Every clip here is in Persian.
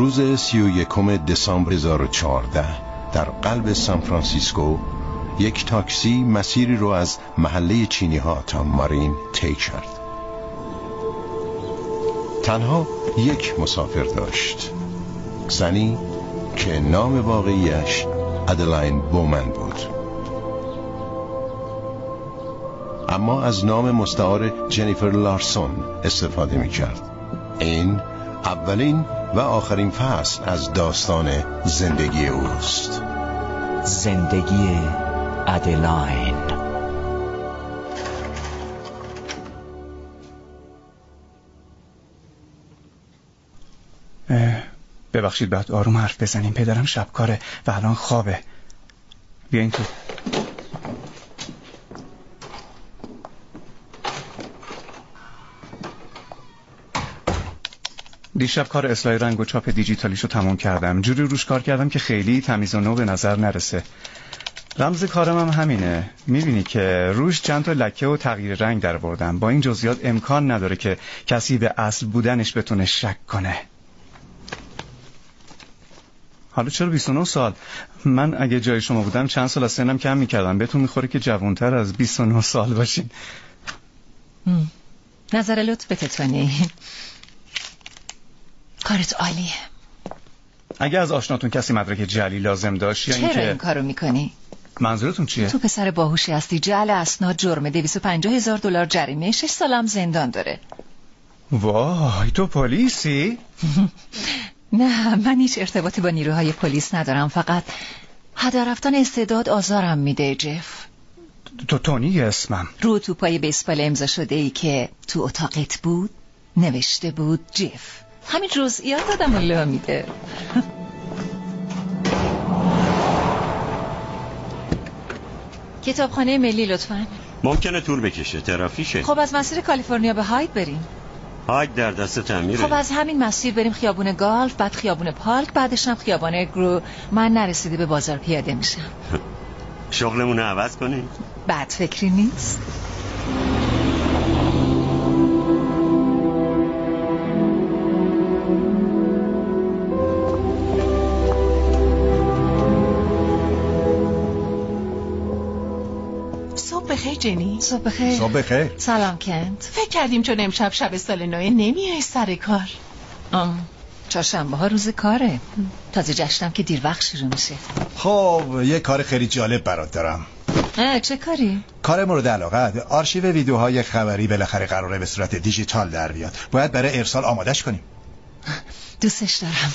روز سی و یکم دسامبر 2014 در قلب سان فرانسیسکو یک تاکسی مسیری رو از محله چینی ها تا مارین طی کرد. تنها یک مسافر داشت. زنی که نام واقعیش ادلاین بومن بود. اما از نام مستعار جنیفر لارسون استفاده می کرد این اولین و آخرین فصل از داستان زندگی اوست. زندگی ادلاین ببخشید بعد آروم حرف بزنیم. پدرم شبکاره و الان خوابه. بیاین تو دیشب کار اصلاح رنگ و چاپ دیجیتالیشو تموم کردم. جوری روش کار کردم که خیلی تمیز و نو به نظر نرسه. رمز کارم هم همینه. می‌بینی که روش چند تا لکه و تغییر رنگ در بردم با این جزئیات امکان نداره که کسی به اصل بودنش بتونه شک کنه. حالا چرا 29 سال؟ من اگه جای شما بودم چند سال از سنم کم می‌کردم. بهتون می‌خوره که جوانتر از 29 سال باشین. نظر لطفتت تونی کارت عالیه. اگه از آشناتون کسی مدرک جلی لازم داشت یا چرا اینکه این کارو می‌کنی؟ منظورتون چیه؟ تو پسر باهوشی هستی. جعل اسناد جرم 250 هزار دلار جریمه. 6 سالم زندان داره. وای تو پلیسی؟ نه من هیچ ارتباطی با نیروهای پلیس ندارم. فقط هدر رفتن استعداد آزارم میده جف. تو تونی اسمم. رو تو پای بیسبال امضا شده ای که تو اتاقت بود نوشته بود جف. همین جزئیات آدم لا میده. کتابخانه ملی لطفا. ممکنه طول بکشه. ترافیشه خب از مسیر کالیفرنیا به هاید بریم. هاگ در دست تعمیره. خب از همین مسیر بریم خیابون گالف بعد خیابون پارک بعدش هم خیابان گرو. من نرسیده به بازار پیاده میشم. شغلمون رو عوض کنیم. بد فکری نیست. جنی؟ صبح بخیر. صبح بخیر. سلام کنت فکر کردیم چون امشب شب سال نو نمیای سر کار. آم، چهارشنبه ها روز کاره. تازه جشنم که دیر وقت شروع میشه. خب یه کار خیلی جالب برات دارم. چه کاری؟ کار مورد علاقه. آرشیو ویدیوهای خبری بالاخره قراره به صورت دیجیتال در بیاد. باید برای ارسال آمادش کنیم. دوستش دارم.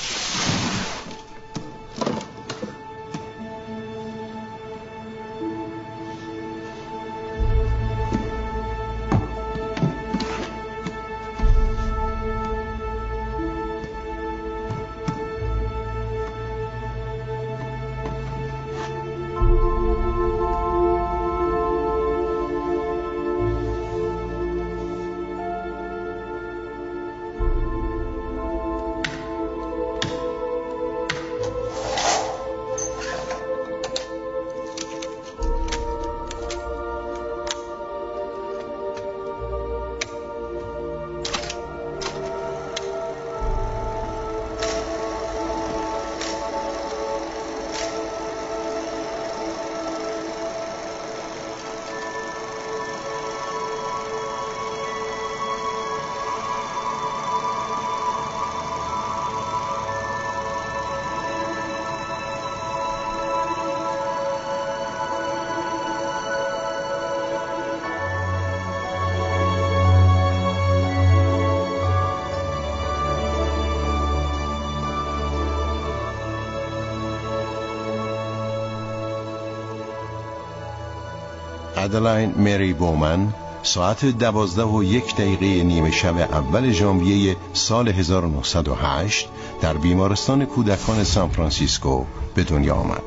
ادلاین مری بومن ساعت دوازده و یک دقیقه نیمه شب اول ژانویه سال 1908 در بیمارستان کودکان سان فرانسیسکو به دنیا آمد.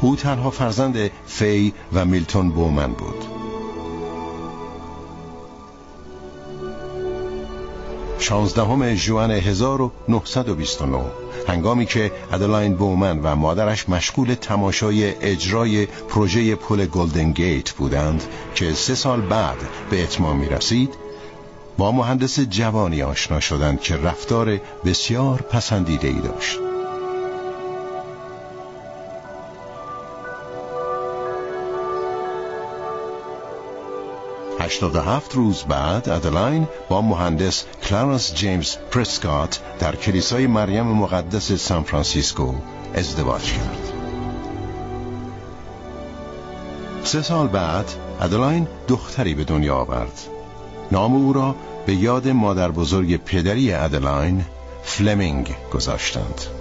او تنها فرزند فی و میلتون بومن بود. شانزدهم ژوئن 1929 هنگامی که ادلاین بومن و مادرش مشغول تماشای اجرای پروژه پل گلدن گیت بودند که سه سال بعد به اتمام می رسید با مهندس جوانی آشنا شدند که رفتار بسیار پسندیده ای داشت. 87 روز بعد ادلاین با مهندس کلارنس جیمز پرسکات در کلیسای مریم مقدس سان فرانسیسکو ازدواج کرد. سه سال بعد ادلاین دختری به دنیا آورد. نام او را به یاد مادر بزرگ پدری ادلاین فلمینگ گذاشتند.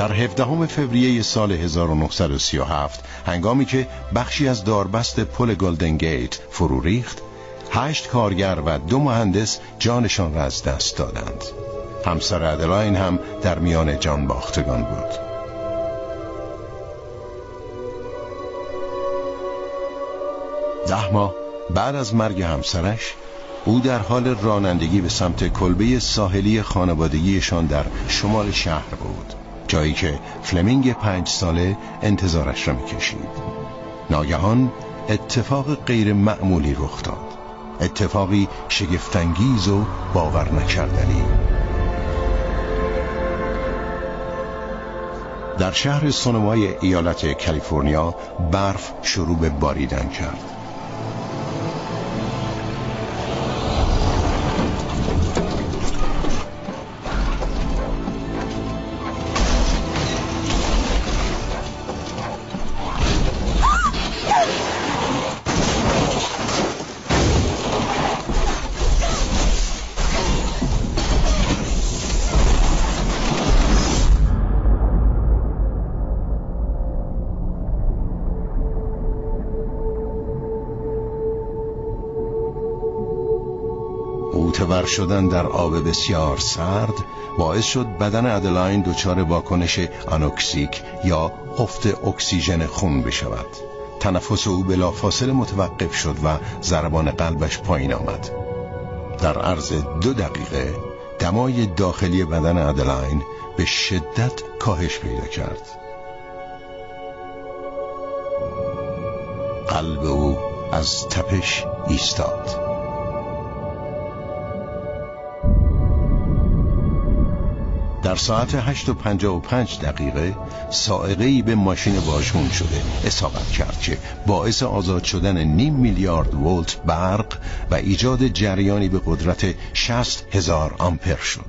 در 17 فوریه سال 1937 هنگامی که بخشی از داربست پل گلدن گیت فرو ریخت هشت کارگر و دو مهندس جانشان را از دست دادند. همسر ادلاین هم در میان جان باختگان بود. ده ماه بعد از مرگ همسرش او در حال رانندگی به سمت کلبه ساحلی خانوادگیشان در شمال شهر بود. جایی که فلمینگ پنج ساله انتظارش را می‌کشید. ناگهان اتفاق غیر معمولی رخ داد. اتفاقی شگفتانگیز و باور نکردنی در شهر سونوای ایالت کالیفرنیا برف شروع به باریدن کرد. غوطه‌ور شدن در آب بسیار سرد باعث شد بدن ادلاین دچار واکنش آنوکسیک یا افت اکسیژن خون بشود. تنفس او بلافاصله متوقف شد و ضربان قلبش پایین آمد. در عرض دو دقیقه دمای داخلی بدن ادلاین به شدت کاهش پیدا کرد. قلب او از تپش ایستاد. در ساعت 8 و 55 دقیقه سائقه به ماشین واژگون شده. اصابت کرد که باعث آزاد شدن نیم میلیارد ولت برق و ایجاد جریانی به قدرت 60 هزار آمپر شد.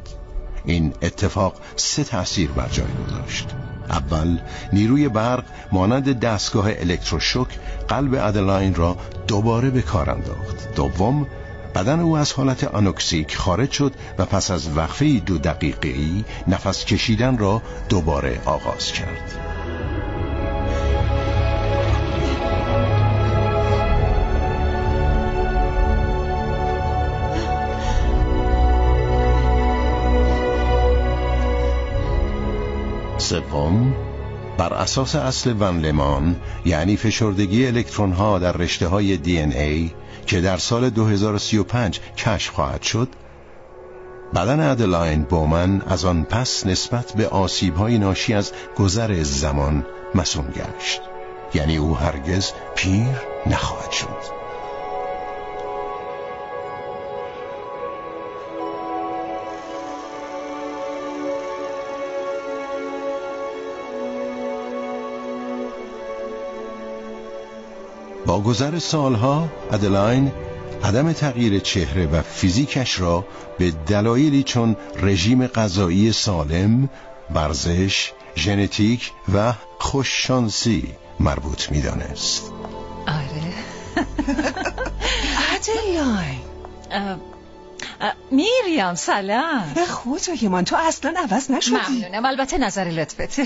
این اتفاق سه تأثیر بر جای گذاشت. اول نیروی برق مانند دستگاه الکتروشوک قلب ادلاین را دوباره به کار انداخت. دوم بدن او از حالت آنوکسیک خارج شد و پس از وقفه دو دقیقه ای نفس کشیدن را دوباره آغاز کرد. سپم بر اساس اصل ون لمان یعنی فشردگی الکترون ها در رشته های دی ای که در سال 2035 کشف خواهد شد بدن ادلاین بومن از آن پس نسبت به آسیب های ناشی از گذر زمان مسون گشت. یعنی او هرگز پیر نخواهد شد. با گذر سالها ادلاین عدم تغییر چهره و فیزیکش را به دلایلی چون رژیم غذایی سالم، ورزش، ژنتیک و خوششانسی مربوط می‌دانست. آره ادلاین میریم سلام. خدای من تو اصلا عوض نشدی. ممنونم البته نظر لطفته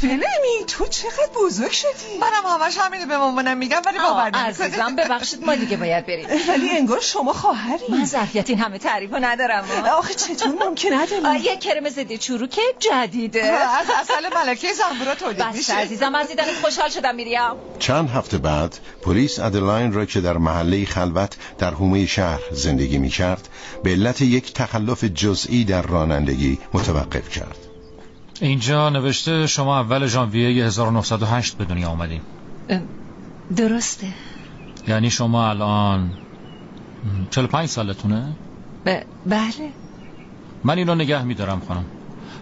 فلمی تو چقدر بزرگ شدی. منم همش همینو به مامانم میگم ولی باور عزیزم ببخشید ما دیگه باید بریم. ولی انگار شما خواهری. من ظرفیت این همه تعریفو ندارم. آخه چطور ممکنه نداری؟ یه کرم ضد چروک جدیده. از اصل ملکه زنبورا تولید بس میشه. عزیزم از دیدنت خوشحال شدم میریم چند هفته بعد پلیس ادلاین را که در محله خلوت در حومه شهر زندگی می کرد به علت یک تخلف جزئی در رانندگی متوقف کرد. اینجا نوشته شما اول ژانویه 1908 به دنیا آمدین. درسته. یعنی شما الان 45 سالتونه؟ ب... بله. من اینو نگه میدارم خانم.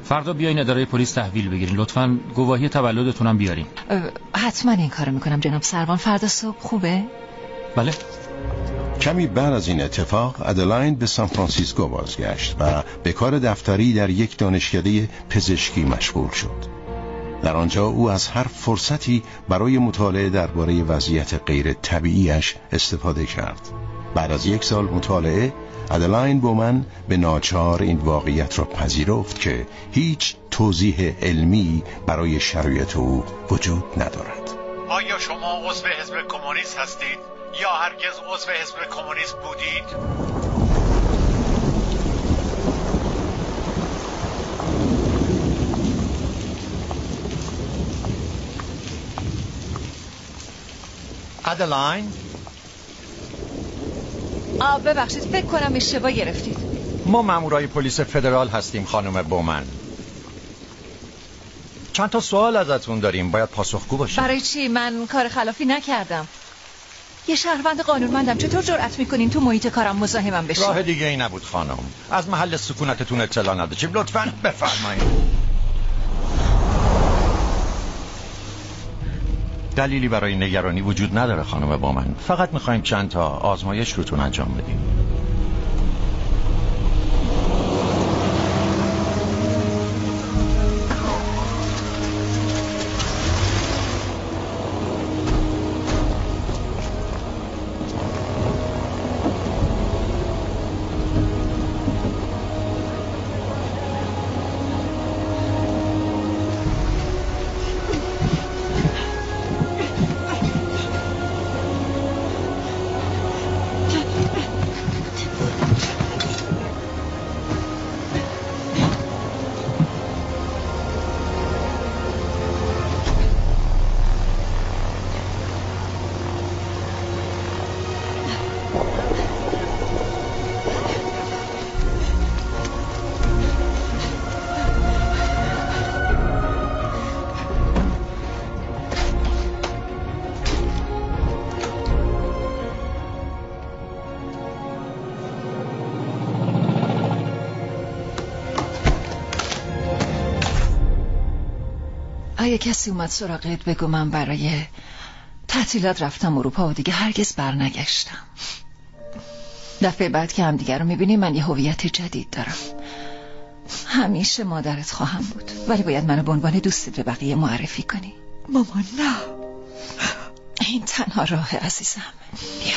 فردا بیاین اداره پلیس تحویل بگیرین. لطفا گواهی تولدتونم بیارین. حتما این کارو می‌کنم جناب سروان. فردا صبح خوبه؟ بله. کمی بعد از این اتفاق ادلاین به سان فرانسیسکو بازگشت و به کار دفتری در یک دانشکده پزشکی مشغول شد. در آنجا او از هر فرصتی برای مطالعه درباره وضعیت غیر طبیعیش استفاده کرد. بعد از یک سال مطالعه ادلاین بومن به ناچار این واقعیت را پذیرفت که هیچ توضیح علمی برای شرایط او وجود ندارد. آیا شما عضو حزب کمونیست هستید؟ یا هرگز عضو حزب کمونیست بودید؟ ادلاین آ ببخشید فکر کنم اشتباه گرفتید. ما مامورای پلیس فدرال هستیم خانم بومن. چند تا سوال ازتون داریم باید پاسخگو باشیم. برای چی؟ من کار خلافی نکردم. یه شهروند قانونمندم. چطور جرأت می‌کنین تو محیط کارم مزاحمم بشین راه دیگه ای نبود خانم. از محل سکونتتون اطلاع نداشتیم. لطفا بفرمایید. دلیلی برای نگرانی وجود نداره خانم بومن فقط می‌خوایم چند تا آزمایش روتون انجام بدیم. کسی اومد سراغت بگو من برای تعطیلات رفتم اروپا و دیگه هرگز برنگشتم. دفعه بعد که هم دیگر رو می‌بینیم من یه هویت جدید دارم. همیشه مادرت خواهم بود ولی باید منو به عنوان دوستت به بقیه معرفی کنی. مامان نه. این تنها راه عزیزم. بیا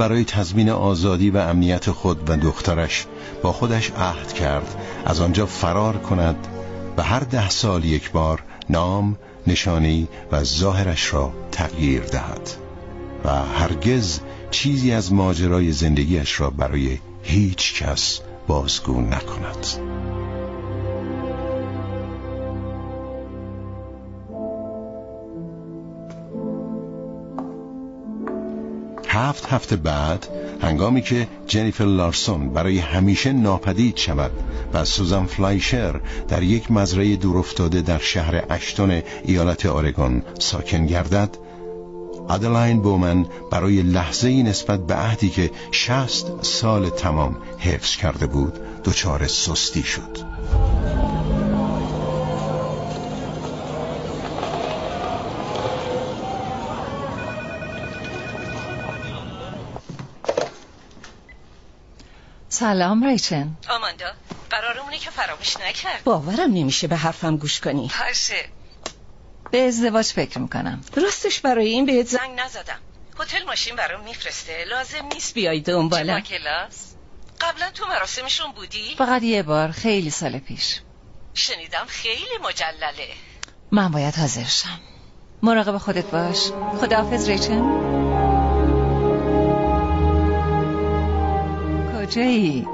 برای تضمین آزادی و امنیت خود و دخترش با خودش عهد کرد. از آنجا فرار کند و هر ده سال یک بار نام، نشانی و ظاهرش را تغییر دهد و هرگز چیزی از ماجرای زندگیش را برای هیچ کس بازگو نکند. هفت هفته بعد هنگامی که جنیفر لارسون برای همیشه ناپدید شود و سوزان فلایشر در یک مزرعه دورافتاده در شهر اشتون ایالت آرگون ساکن گردد ادلاین بومن برای لحظه ای نسبت به عهدی که شست سال تمام حفظ کرده بود دچار سستی شد. سلام ریچن آماندا قرارمونه که فراموش نکرد. باورم نمیشه به حرفم گوش کنی. باشه. به ازدواج فکر می‌کنم. راستش برای این بهت زنگ نزدم. هتل ماشین برام میفرسته. لازم نیست بیای دنبالم کلاس؟ قبلا تو مراسمشون بودی؟ فقط یه بار خیلی سال پیش. شنیدم خیلی مجلله. من باید حاضر شم. مراقب خودت باش. خداحافظ ریچن کجه ای؟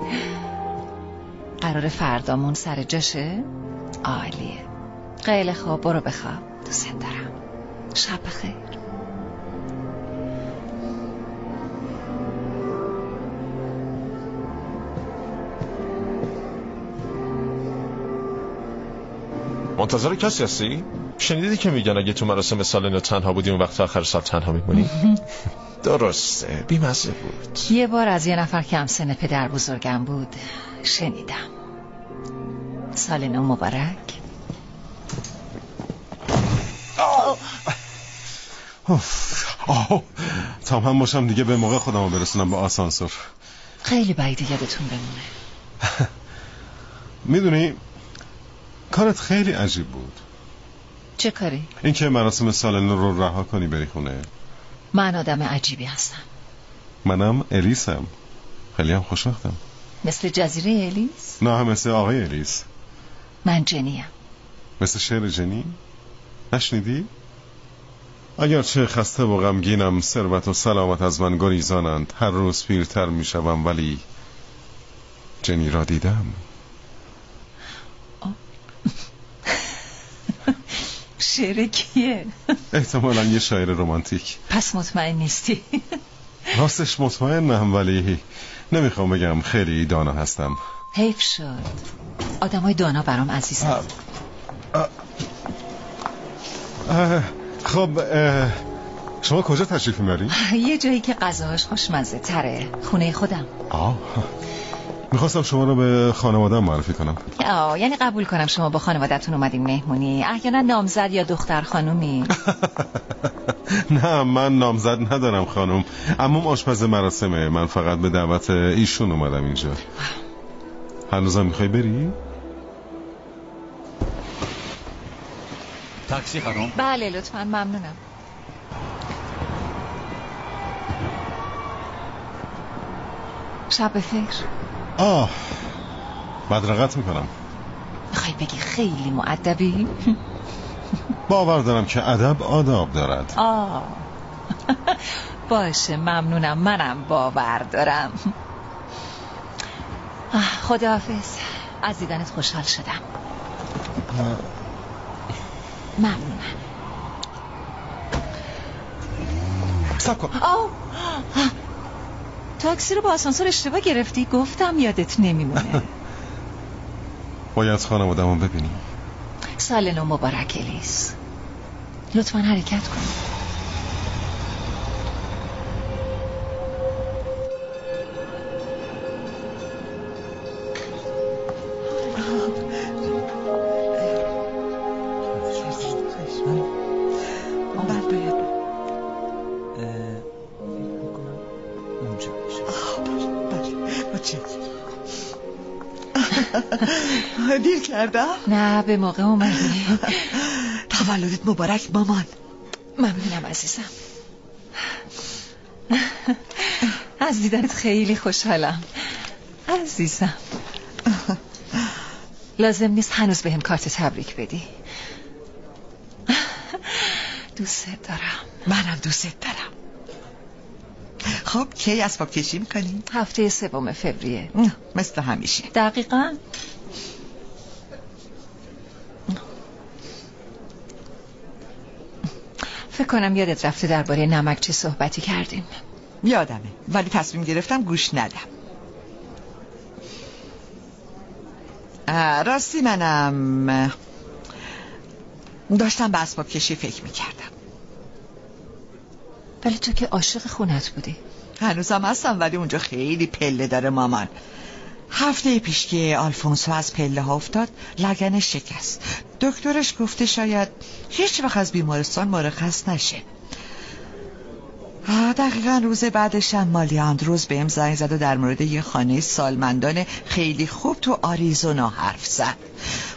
قرار فردامون سر جشه عالیه خیلی خواب برو بخواب دوست دارم شب بخیر منتظر کسی هستی؟ شنیدی که میگن اگه تو مراسم سال نو تنها بودی اون وقت آخر سال تنها میمونی؟ درسته. بیمزه بود. یه بار از یه نفر که همسن پدر بزرگم بود شنیدم. سال نو مبارک. آه. تا هم باشم دیگه به موقع خودمو برسونم به آسانسور. خیلی بعیده یادتون بمونه. می‌دونی کارت خیلی عجیب بود. چه کاری؟ اینکه مراسم سال نو رو رها کنی بری خونه من آدم عجیبی هستم منم الیسم خیلی هم خوشبختم مثل جزیره الیس؟ نه مثل آقای الیس من جنیم مثل شعر جنی؟ نشنیدی؟ اگر چه خسته و غمگینم ثروت و سلامت از من گریزانند هر روز پیرتر می‌شوم ولی جنی را دیدم شعر کیه؟ احتمالا یه شاعر رومانتیک پس مطمئن نیستی. راستش مطمئنم ولی نمی‌خوام بگم خیلی دانا هستم. حیف شد. آدمای دانا برام عزیزم خب اه، شما کجا تشریف می‌برین؟ یه جایی که غذاهاش خوشمزه تره خونه خودم. آه. می‌خواستم شما رو به خانوادم معرفی کنم. آه یعنی قبول کنم شما با خانوادتون اومدین مهمونی. احیانا نامزد یا دختر خانومی؟ نه من نامزد ندارم خانم اما آشپز مراسمه. من فقط به دعوت ایشون اومدم اینجا. هنوزم می‌خوای بری؟ تاکسی خانم. بله لطفا ممنونم. شب بخیر. آه بدرقت می‌کنم. می‌خوای بگی خیلی معدبی باور دارم که ادب آداب دارد. آه. باشه ممنونم منم باور دارم. خداحافظ. از دیدنت خوشحال شدم. ممنونم. سب کن. تاکسی رو با آسانسور اشتباه گرفتی؟ گفتم یادت نمیمونه. باید خانوادم رو ببینیم. سال نو مبارک الیس. لطفا حرکت کن. دیر کردم؟ نه به موقع اومدی. تولدت مبارک مامان. ممنونم عزیزم. از دیدنت خیلی خوشحالم. عزیزم. لازم نیست هنوز بهم کارت تبریک بدی. دوست دارم. منم دوست دارم. خب کی اسباب کشی می‌کنی؟ هفته سوم فوریه. مثل همیشه. دقیقا. فکر کنم یادت رفته درباره نمک چه صحبتی کردیم. یادمه. ولی تصمیم گرفتم گوش ندم. راستی منم. داشتم به اسباب کشی فکر می‌کردم. ولی تو که عاشق خونت بودی. هنوزم هستم ولی اونجا خیلی پله داره مامان. هفته پیش که آلفونسو از پله ها افتاد لگنش شکست. دکترش گفته شاید هیچ وقت از بیمارستان مرخص نشه. دقیقا روز بعدش هم مالی اندروز بهم زنگ زد و در مورد یه خانه سالمندان خیلی خوب تو آریزونا حرف زد.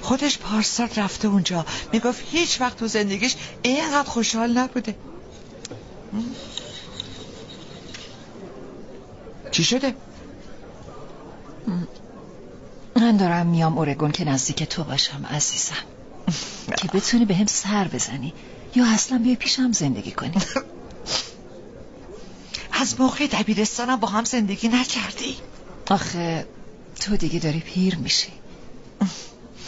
خودش پارسال رفته اونجا. می‌گفت هیچ وقت تو زندگیش اینقدر خوشحال نبوده. چی شده؟ من دارم میام اورگون که نزدیک تو باشم عزیزم که بتونی به هم سر بزنی یا اصلا بیای پیشم زندگی کنی از موقع دبیرستانم با هم زندگی نکردی آخه تو دیگه داری پیر میشی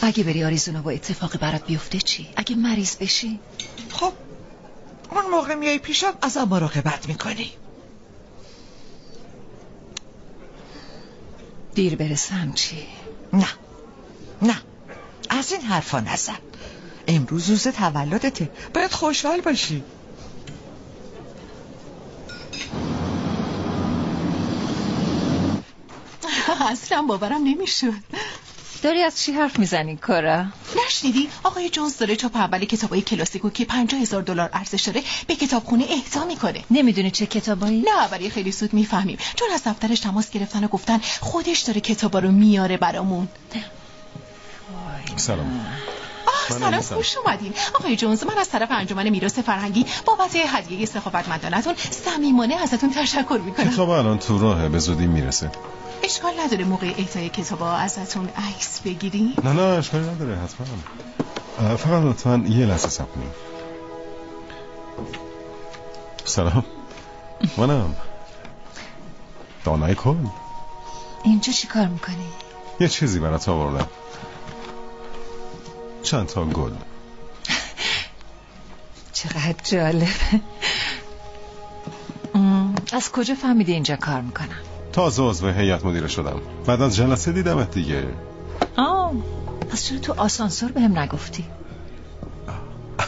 اگه بری آریزونا با اتفاقی برات بیفته چی؟ اگه مریض بشی؟ خب اون موقع میای پیشم ازم مراقبت می‌کنی دیر برسم چی؟ نه. نه. از این حرفا نزن. امروز روز تولدته باید خوشحال باشی. اصلا باورم نمی‌شد. داری از چی حرف می‌زنی کارا؟ نشنیدی؟ آقای جونز داره چاپ اول کتابای کلاسیکو که 50 هزار دلار ارزش داره به کتابخونه اهدا می‌کنه. نمی‌دونی چه کتابایی؟ نه ولی خیلی سود می‌فهمیم. چون از دفترش تماس گرفتن و گفتن خودش داره کتابا رو میاره برامون. سلام. سلام خوش اومدین. آقای جونز من از طرف انجمن میراث فرهنگی بابت هدیه سخاوتمندانتون صمیمانه ازتون تشکر می‌کنم. کتاب الان تو راهه به زودی می‌رسه. اشکال نداره موقع اهدای کتابا ازتون عکس بگیریم نه نه اشکالی نداره حتما. فقط لطفا یه لحظه صبر کنیم سلام. منم. دانای کل اینجا چی کار می‌کنی؟ یه چیزی برات آوردم. چند تا گل. چقدر جالب از کجا فهمیدی اینجا کار می‌کنم؟ تازه عضو هیئت مدیره شدم. بعد از جلسه دیدمت دیگه. آه از چرا تو آسانسور بهم نگفتی؟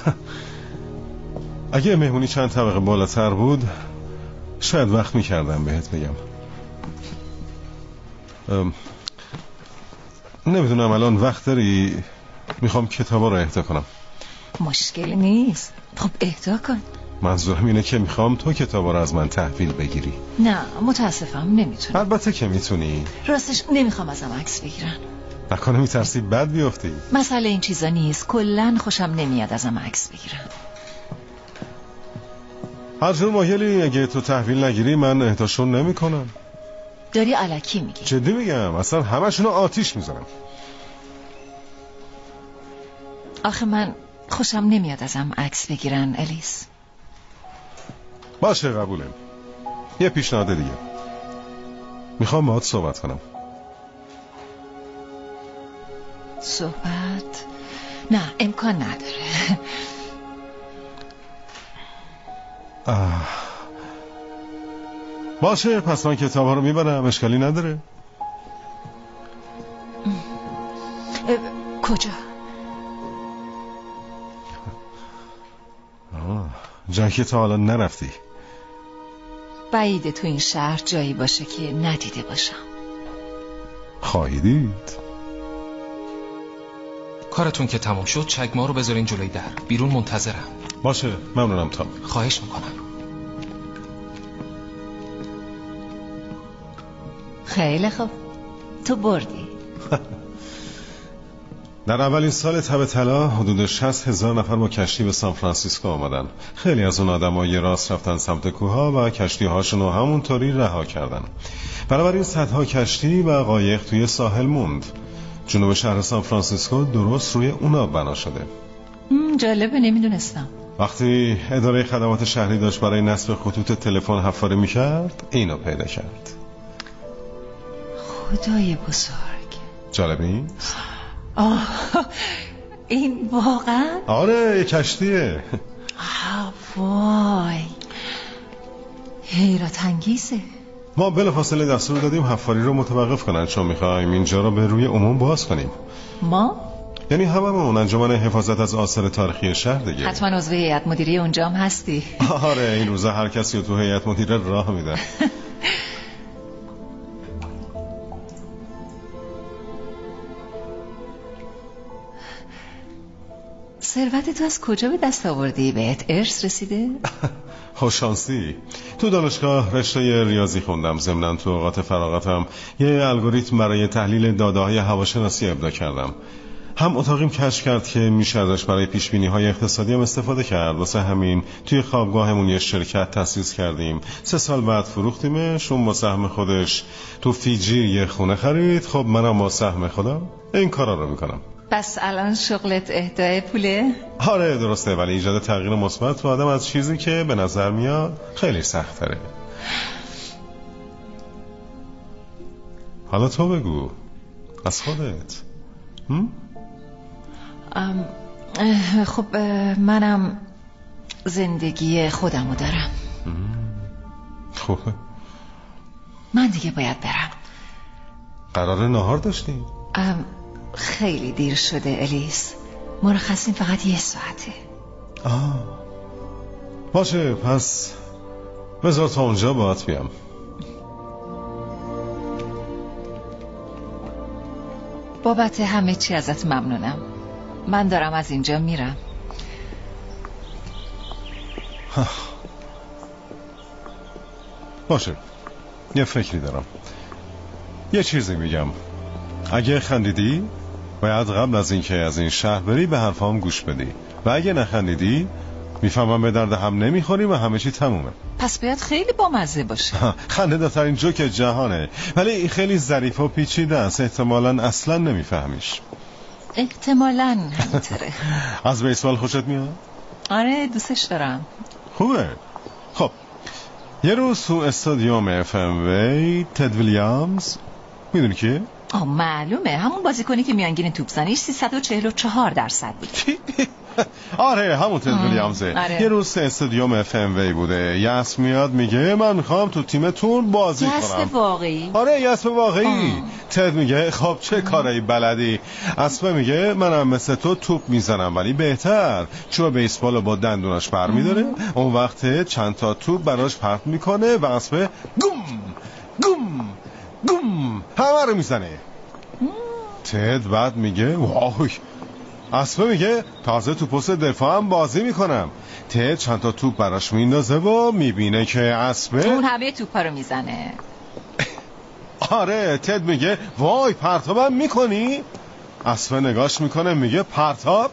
اگه مهمونی چند طبقه بالاتر بود شاید وقت می‌کردم بهت بگم. ام، نمی‌دونم الان وقت داری؟ می‌خوام کتابا رو اهدا کنم. مشکلی نیست. خب اهدا کن. منظورم اینه که می‌خوام تو کتابا رو از من تحویل بگیری. نه متاسفم نمی‌تونم. البته که می‌تونی. راستش نمی‌خوام ازم عکس بگیرن. نکنه میترسی بد بیفتی. مسئله این چیزا نیست. کلا خوشم نمیاد ازم عکس بگیرن. هر جور مایلی اگه تو تحویل نگیری من اهداشون نمی‌کنم. داری علکی میگی. جدی میگم اصلا همشونو آتیش می‌زنم. آخه من خوشم نمیاد ازم عکس بگیرن الیس. باشه قبوله یه پیشنهاد دیگه. می‌خوام باهات صحبت کنم. صحبت؟ نه امکان نداره. آه. باشه پس من کتاب ها رو می‌برم اشکالی نداره. کجا؟ آه. جایی که تا حالا نرفتی. بعیده تو این شهر جایی باشه که ندیده باشم. خواهی دید؟ کارتون که تموم شد چگما رو بذارین جلوی در. بیرون منتظرم. باشه ممنونم تا. خواهش می‌کنم. خیلی خوب. تو بردی. در اولین سال تب طلا حدود 60 هزار نفر با کشتی به سان فرانسیسکو آمدن. خیلی از اون آدما یه راست رفتن سمت کوها و کشتی هاشون رو همونطوری رها کردن. بنابراین صدها کشتی و قایق توی ساحل موند. جنوب شهر سان فرانسیسکو درست روی اونا بنا شده. جالبه نمی‌دونستم. وقتی اداره خدمات شهری داشت برای نصب خطوط تلفن حفاره می‌کرد اینو پیدا کرد. خدای بزرگ. جالب نیست؟ آه این واقعا؟ آره یه کشتیه. آه، وای حیرت انگیزه. ما بلافاصله دستور دادیم حفاری رو متوقف کنن. چون می‌خوایم اینجا رو به روی عموم باز کنیم. ما؟ یعنی هممون انجمن حفاظت از آثار تاریخی شهر دیگه. حتما عضو هیئت مدیره اونجام هستی. آره این روزا هر کسی رو تو هیئت مدیره راه میده. ثروت تو از کجا به دست آوردی؟ بهت ارث رسیده؟ خوششانسی تو دانشگاه رشته ریاضی خوندم. ضمنا تو اوقات فراغتم یه الگوریتم برای تحلیل داده های هواشناسی ابدا کردم. هم اتاقیم کشف کرد که میشه ازش برای پیش بینی های اقتصادی هم استفاده کرد. واسه همین توی خوابگاهمون یه شرکت تأسیس کردیم. سه سال بعد فروختیمش اون با سهم خودش تو فیجی یه خونه خرید. خب منم با سهم خودم این کارا رو می‌کنم. پس الان شغلت اهدای پوله؟ آره درسته ولی ایجاد تغییر مثبت تو آدم از چیزی که به نظر میاد خیلی سخت تره حالا تو بگو. از خودت. خب منم زندگی خودمو دارم. خوبه من دیگه باید برم. قرار نهار داشتیم خیلی دیر شده الیس. مرخصیم فقط یه ساعته. آه. باشه پس بذار تا اونجا باید بیام. بابت همه چی ازت ممنونم. من دارم از اینجا میرم. باشه. یه فکری دارم. یه چیزی میگم. اگه خندیدی باید قبل از اینکه از این شهر بری به حرفام گوش بدی. و اگه نخندیدی می‌فهمم به درد هم نمی‌خوریم و همه چی تمومه. پس باید خیلی بامزه باشه. خنده داترین جوک جهانه. ولی خیلی ظریف و پیچیده است. احتمالا اصلا نمیفهمیش. احتمالا همینطوره. از بیسبال خوشت میاد؟ آره دوستش دارم. خوبه. خب یه روز تو استادیوم اف ام وی تد ویلیامز می‌دونی که؟ آه معلومه. همون بازیکنی که میانگین توپزنیش 344 درصد بود. آره همون تد ویلیامزه. آره. یه روز استادیوم اف ام وی بوده. یس میاد میگه من می‌خوام تو تیمتون بازی کنم. واقعی؟ آره یه اسم واقعی. تد میگه خب چه کارایی بلدی. اسمه میگه منم مثل تو توپ می‌زنم ولی بهتر. چون بیسبال با دندوناش بر میداره. اون وقت چند تا توپ براش پرت می‌کنه و اسمه گم گم. گم! همه رو می‌زنه. تد بعد میگه وای! اسمه میگه تازه تو پست دفاع هم بازی می‌کنم. تد چند تا توپ براش میندازه و می‌بینه که اسبه اون همه توپا رو می‌زنه. آره تد میگه وای پرتابم می‌کنی؟ اصفه نگاش می‌کنه میگه پرتاب؟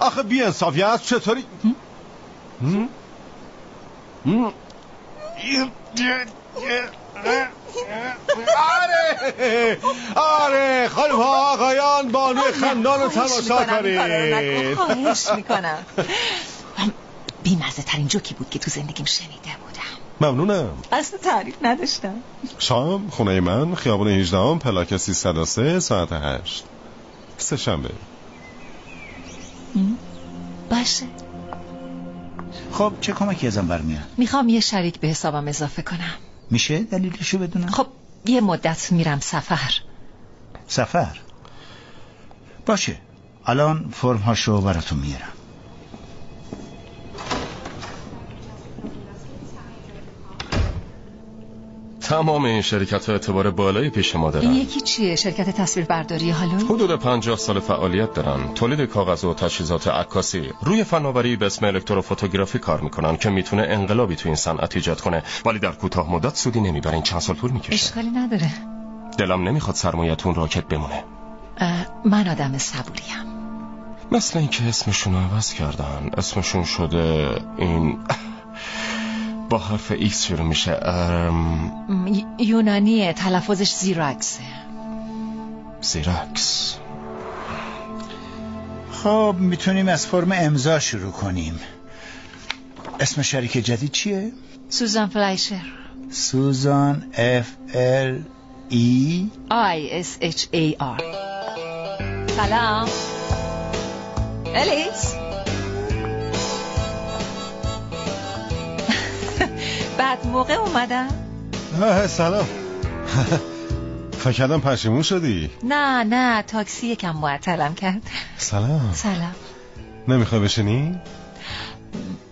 آخه بی انصافی هست چطوری؟ آره! آره! خانم ها آقایان بانوی خندان رو تماشا کنید. خواهش می‌کنم. بیمزه ترین جوکی بود که تو زندگیم شنیده بودم. ممنونم. اصلا تعریف نداشتم. شام خونه من خیابون 18 پلاک 303 ساعت 8 سه شنبه. باشه. خب چه کمکی ازم برمیاد؟ می‌خوام یه شریک به حسابم اضافه کنم. میشه دلیلشو بدونم؟ خب یه مدت میرم سفر. سفر؟ باشه. الان فرم هاشو براتون میارم. تمام این شرکت ها اعتبار بالایی پیش ما این دارن یکی چیه؟ شرکت تصویر برداری حدود پنجاه سال فعالیت دارن. تولید کاغذ و تجهیزات عکاسی. روی فناوری به اسم الکتروفوتوگرافی کار می‌کنن که می‌تونه انقلابی تو این صنعت ایجاد کنه. ولی در کوتاه مدت سودی نمی‌بره. این چند سال طول می‌کشه. اشکالی نداره. دلم نمی‌خواد سرمایتون راکد بمونه. من آدم صبوریم. مثل اینکه اسمشون عوض کردن. اسمشون شده این با حرف X شروع میشه. ارم... م، ی- یونانیه تلفظش زیراکسه. زیرکس خب می‌تونیم از فرم امضا شروع کنیم. اسم شریک جدید چیه؟ سوزان فلایشر. سوزان F L E I S H E R سلام. الیس. بد موقع اومدم. سلام. فکر کردم پشیمون شدی. نه نه تاکسی یکم معطلم کرد. سلام. سلام. نمی‌خوای بشینی؟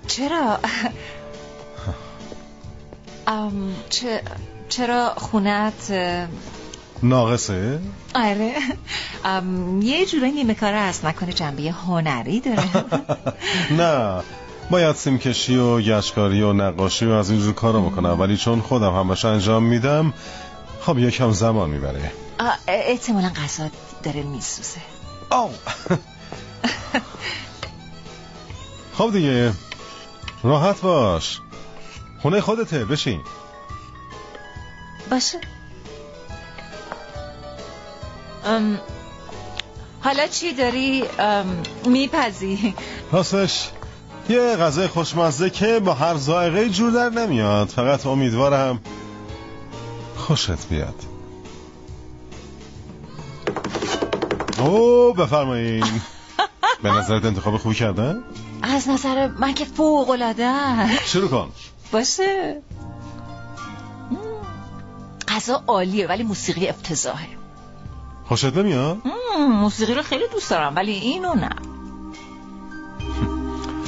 چرا؟ ام، چه چرا خونت ناقصه؟ آره. ام، یه جورایی نیمه کاره هست نکنه جنبه هنری داره. نه. باید سیمکشی و گشکاری و نقاشی و از اینجور کارا بکنم. ولی چون خودم همش انجام میدم خب یکم زمان می‌بره. احتمالا غذا داره میسوزه. او خب دیگه راحت باش. خونه خودته بشین. باشه. ام، حالا چی داری؟ ام، میپزی. راستش یه غذای خوشمزه که با هر ذائقه جور در نمیاد. فقط امیدوارم خوشت بیاد. او بفرمایین. به نظرت انتخاب خوبی کردن؟ از نظر من که فوق العاده شروع کن. باشه. غذا عالیه ولی موسیقی افتضاحه. خوشت نمیاد؟ موسیقی رو خیلی دوست دارم ولی اینو نه.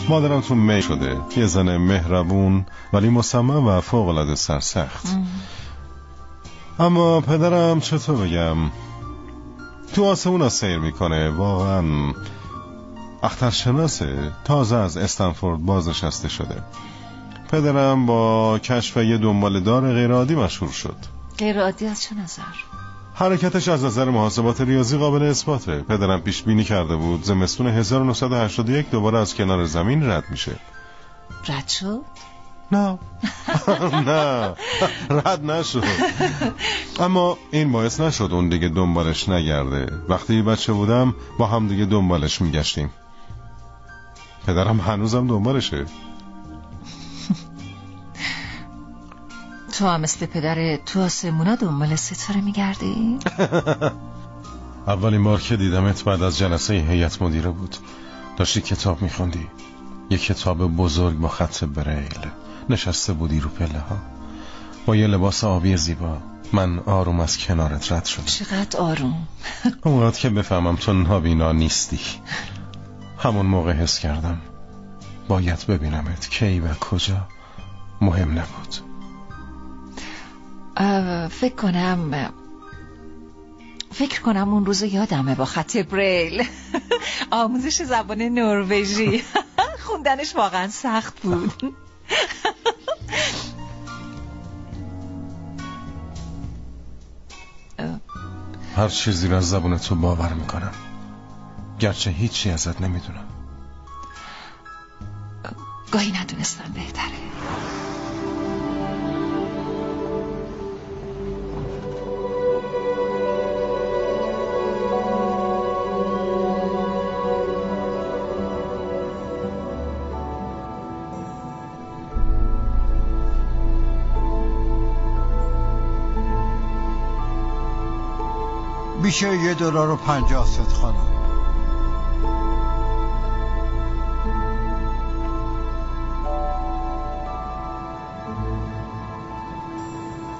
مادرم تو می شده. یه زن مهربون ولی مصمم و فوق العاده سرسخت اما پدرم چطور بگم؟ تو آسمون سیر می‌کنه. واقعا اخترشناسه. تازه از استنفورد بازنشسته شده. پدرم با کشف یه دنبال دار غیرعادی مشهور شد. غیرعادی از چه نظر؟ حرکتش از نظر محاسبات ریاضی قابل اثباته. پدرم پیش بینی کرده بود زمستون 1981 دوباره از کنار زمین رد میشه. رد شد؟ نه. نه. رد نشد. اما این باعث نشد اون دیگه دنبالش نگرده. وقتی بچه بودم با هم دیگه دنبالش میگشتیم. پدرم هنوزم دنبالشه. تو هم مثل پدر تو آسمونا دنبال ستاره میگردی؟ اولین بار که دیدمت بعد از جلسه هیئت مدیره بود. داشتی کتاب میخوندی. یه کتاب بزرگ با خط بریل. نشسته بودی رو پله ها. با یه لباس آبی زیبا. من آروم از کنارت رد شدم. چقدر آروم. اونقدر که بفهمم تو نابینا نیستی. همون موقع حس کردم. باید ببینمت کی و کجا. مهم نبود. فکر کنم فکر کنم اون روز یادمه با خط بریل آموزش زبان نروژی. خوندنش واقعا سخت بود. هر چیزی را از زبان تو باور می‌کنم. گرچه هیچی ازت نمی‌دونم. گاهی ندونستم بهتره. میشه یه دلار و پنجاه ست خانم.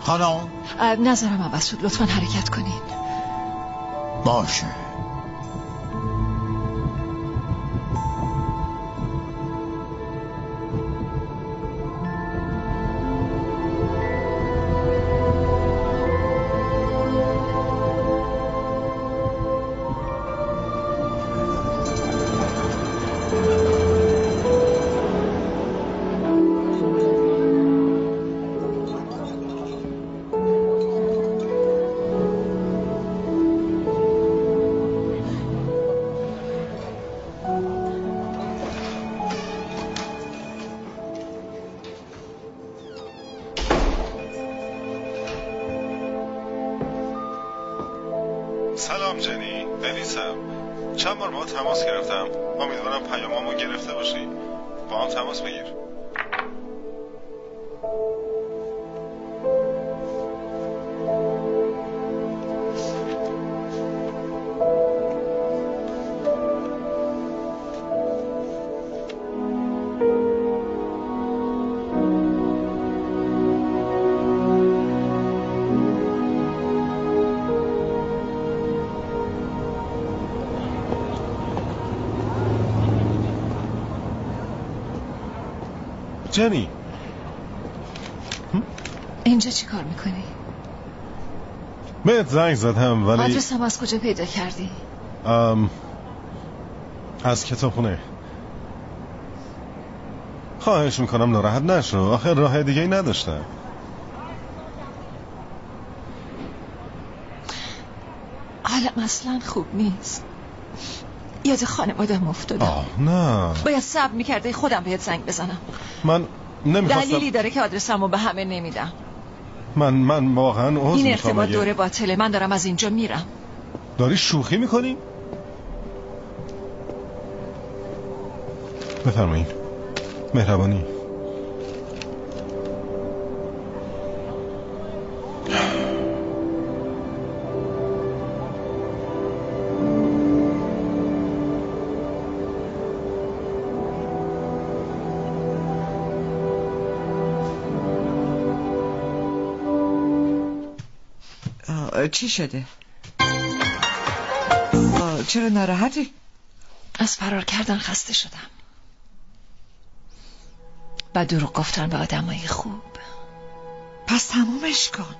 خانم؟ نظرم عوض شد. لطفا حرکت کنید. باشه. جنی. اینجا چی کار می‌کنی؟ بهت زنگ زدم ولی آدرسم از کجا پیدا کردی؟ ام... از کتابخونه. خواهش می‌کنم ناراحت نشو. آخه راه دیگه ای نداشتم. حالم اصلا خوب نیست. یاد خانوادم افتادم. آه نه. باید صبر می‌کرده خودم بهت زنگ بزنم. من نمی‌خواستم دلیلی داره که آدرسمو به همه نمیدم. من من واقعا عذر این ارتباط دوره باطله. من دارم از اینجا میرم. داری شوخی می‌کنی؟ بفرمایید. مهربانی. چی شده؟ چرا ناراحتی؟ از فرار کردن خسته شدم. و دروغ گفتن به آدمای خوب. پس تمومش کن.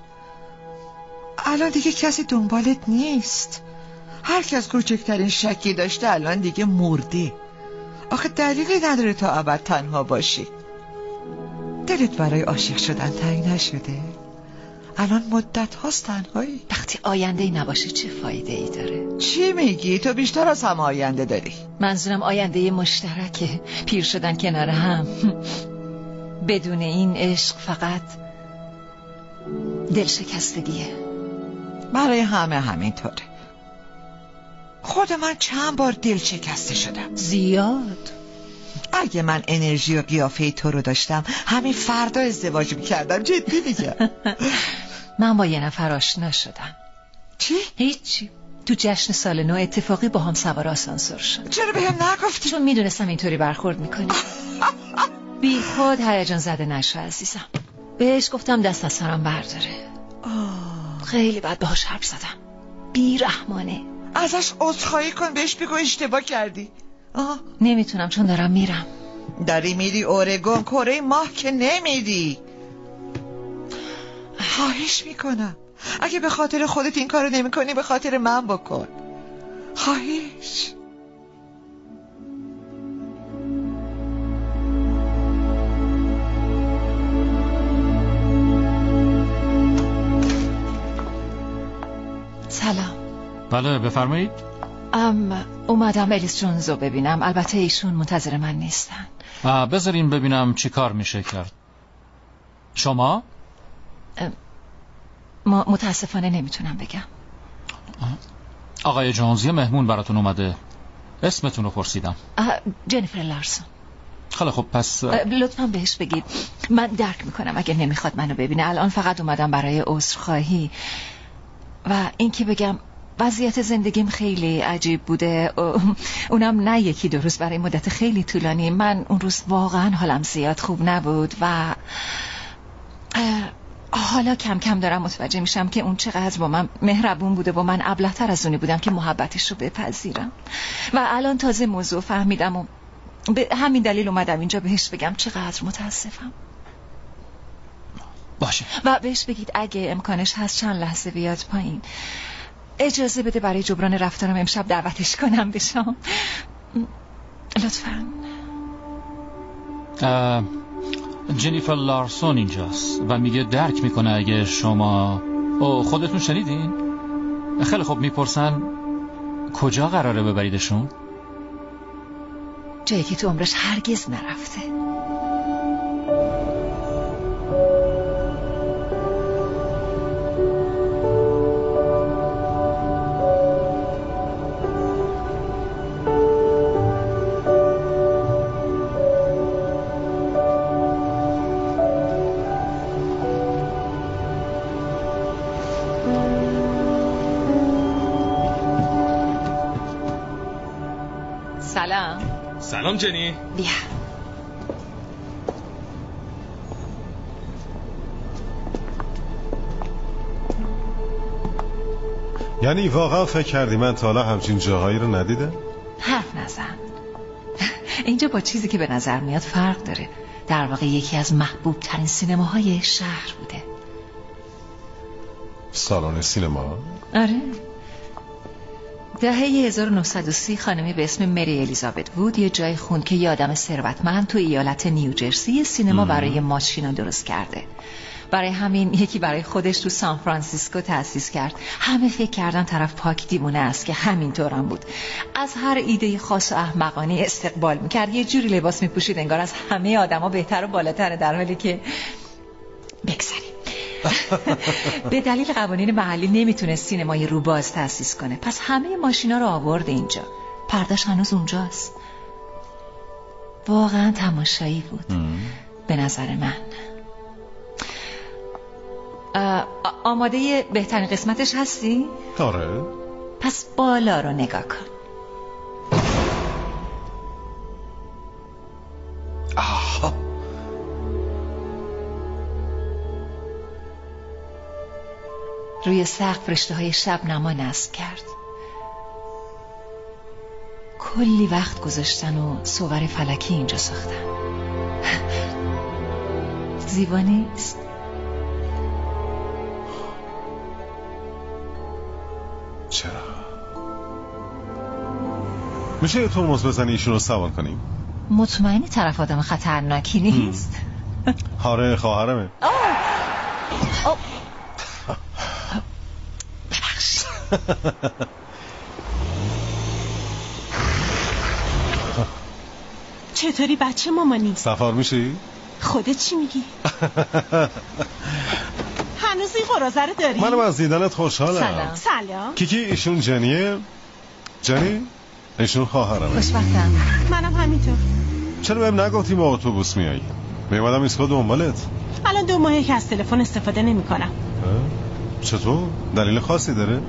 الان دیگه کسی دنبالت نیست. هر کس کوچکترین شکی داشته الان دیگه مردی آخه دلیلی نداره تا ابد تنها باشی. دلت برای عاشق شدن تنگ نشده. الان مدت هاست تنهایی. وقتی آینده ای نباشه چه فایده ای داره؟ چی میگی؟ تو بیشتر از همه آینده داری. منظورم آینده مشترکه. پیر شدن کنار هم. بدون این عشق فقط دل شکستگیه برای همه همینطوره. خود من چند بار دل شکسته شدم. زیاد؟ اگه من انرژی و قیافه تو رو داشتم همین فردا ازدواج می‌کردم. جدی میگم. من با یه نفر آشنا شدم. چی؟ هیچی. تو جشن سال نو اتفاقی با هم سوار آسانسور شد. چرا به هم نگفتی؟ چون می‌دونستم اینطوری برخورد می‌کنی. بی خود هیجان زده نشو عزیزم. بهش گفتم دست از سرم برداره. خیلی بد باهاش حرف زدم. بی رحمانه ازش عذرخواهی کن بهش بگو اشتباه کردی. آه. نمی‌تونم چون دارم میرم. داری میری اورگون کره ماه که نمیری خواهش می‌کنم. اگه به خاطر خودت این کارو نمی کنی به خاطر من بکن. خواهش. سلام. بله بفرمایید. ام اومدم الیس جونزو ببینم. البته ایشون منتظر من نیستن. بذارین ببینم چی کار میشه کرد. شما؟ ما متاسفانه نمی‌تونم بگم. آقای جونزی مهمون براتون اومده. اسمتون رو پرسیدم. جنیفر لارسون. خیلی خب پس لطفا بهش بگید. من درک می‌کنم اگه نمی‌خواد منو ببینه. الان فقط اومدم برای عذرخواهی. و اینکه بگم وضعیت زندگیم خیلی عجیب بوده. اونم نه یکی دو روز برای مدت خیلی طولانی. من اون روز واقعا حالم زیاد خوب نبود و حالا کم کم دارم متوجه میشم که اون چقدر با من مهربون بوده و من ابلهتر از اونی بودم که محبتش رو بپذیرم. و الان تازه موضوع فهمیدم و به همین دلیل اومدم اینجا بهش بگم چقدر متاسفم. باشه. و بهش بگید اگه امکانش هست چند لحظه بیاد پایین. اجازه بده برای جبران رفتارم امشب دعوتش کنم بشم. لطفا. جنیفر لارسون اینجاست و میگه درک می‌کنه اگه شما او خودتون شنیدین؟ خیلی خوب می‌پرسن کجا قراره ببریدشون؟ جایی که تو عمرش هرگز نرفته سلام. سلام جنی. بیا. یعنی واقعا فکر کردی من تا حالا همچین جاهایی رو ندیدم؟ حرف نزن. اینجا با چیزی که به نظر میاد فرق داره. در واقع یکی از محبوب ترین سینماهای شهر بوده. سالن سینما؟ آره. دهه 1930 خانمی به اسم مری الیزابت وود یه جای خوند که یه آدم ثروتمند تو ایالت نیوجرسی سینما برای ماشینا درست کرده. برای همین یکی برای خودش تو سان فرانسیسکو تأسیس کرد. همه فکر کردن طرف پاک دیوونه است که همینطورم بود. از هر ایده خاص و احمقانه استقبال می‌کرد. یه جوری لباس میپوشید انگار از همه آدما بهتر و بالاتره در حالی که بگذاریم به دلیل قوانین محلی نمی‌تونه سینمای روباز تأسیس کنه. پس همه ماشینا رو آورد اینجا. پرداش هنوز اونجاست. واقعا تماشایی بود. به نظر من. آماده بهترین قسمتش هستی؟ آره. پس بالا رو نگاه کن. آها. روی سقف رشته های شب نما نصب کرد. کلی وقت گذاشتن و صور فلکی اینجا ساختن. زیبا نیست؟ چرا؟ میشه یه ترمز بزنی ایشون رو سوار کنیم؟ مطمئنی طرف آدم خطرناکی نیست؟ آره خواهرمه. چطوری بچه مامانی؟ سفار میشی؟ خودت چی میگی؟ هنوز این قرازه رو داری؟ منم از دیدنت خوشحالم سلام سلام کیکی ایشون جنیه؟ جنی؟ ایشون خواهرمه خوشبختم منم همینطور چرا بهم نگفتی با اتوبوس میایی؟ میامدم ایستگاه دنبالت الان دو ماهه که از تلفن استفاده نمی کنم چطور؟ دلیل خاصی داره؟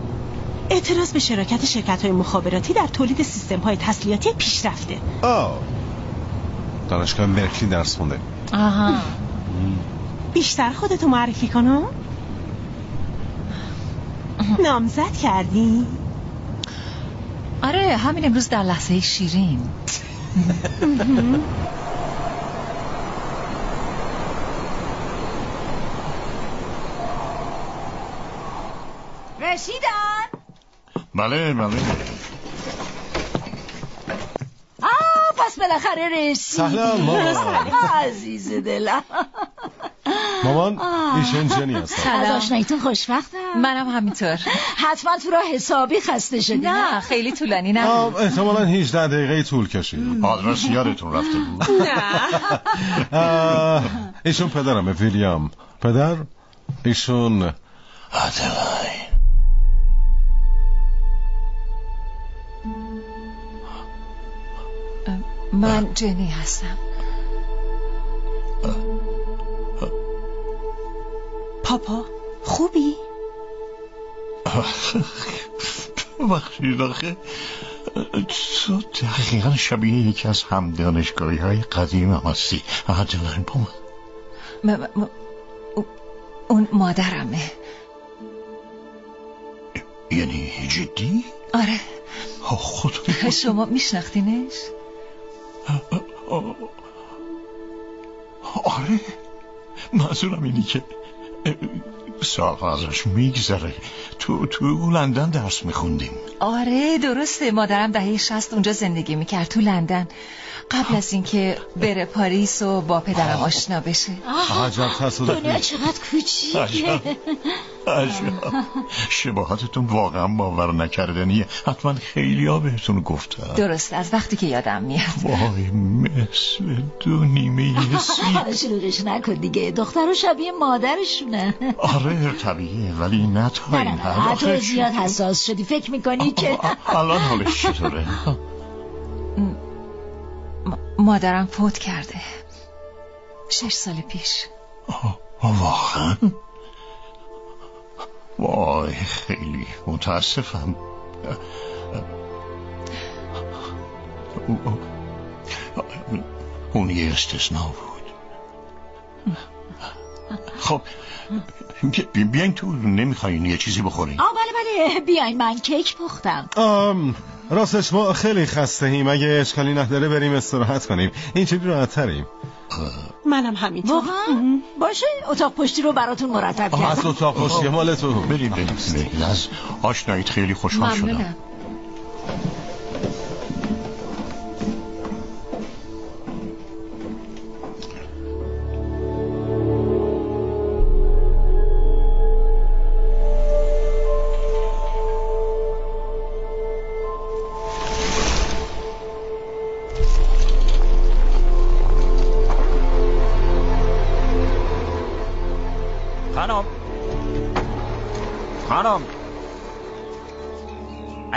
اعتراض به شراکت شرکت های مخابراتی در تولید سیستم های تسلیحاتی پیشرفته. آه. دانشگاه برکلی درس خونده. آها. بیشتر خودتو معرفی کنم نامزد کردی؟ آره همین امروز در لحظه شیرین. رسیدن بله بله. آه پس بالاخره رسید. سلام مامان. عزیز دلم. مامان ایشون جنی هستم. از آشناییتون خوشبختم. منم همینطور. حتما تو راه حسابی خسته شدی نه خیلی طولانی نه آه، احتمالا 18 دقیقه طول کشید. آدرس یادتون رفته بود. آه، ایشون پدرمه ویلیام. پدر؟ ایشون آدلای من جنی هستم پاپا خوبی؟ بخشید آخه تو دقیقا شبیه یکی از هم دانشگاهی های قدیم هم هستی آدلای با من م- م- او- اون مادرمه یعنی جدی؟ آره خدا شما میشناختینش؟ آره. منظورم اینی که. سالها ازش میگذره. تو تو لندن درس میخوندیم. آره درسته. مادرم دهه شست اونجا زندگی می‌کرد تو لندن. قبل از اینکه بره پاریس و با پدرم آشنا بشه. عجب تصادفی دنیا چقدر کوچیکه. عجب. شباهتتون واقعا باور نکردنیه. حتما خیلی ها بهتون گفتم درست از وقتی که یادم میاد. وای مثل دو نیمه سیب. شلوغش نکن دیگه. دختر شبیه مادرشونه. آره طبیعیه ولی نه تا این نه حد. تو زیاد حساس شدی. فکر می‌کنی که الان حالش چطوره؟ مادرم فوت کرده. شش سال پیش. واقعا؟ وای خیلی متاسفم. اون یه استثناء بود. خب بی- بیاین تو نمی‌خواین یه چیزی بخورین آه بله بله. بیاین من کیک پختم. آم. راستش ما خیلی خسته ایم اگه اشکالی نداره بریم استراحت کنیم. اینجوری راحت تریم منم همینطور. واقعا؟ باشه اتاق پشتی رو براتون مرتب از کردم. اتاق پشتی مال تو. بریم بریم. بریم. از آشناییت خیلی خوشحال شدم.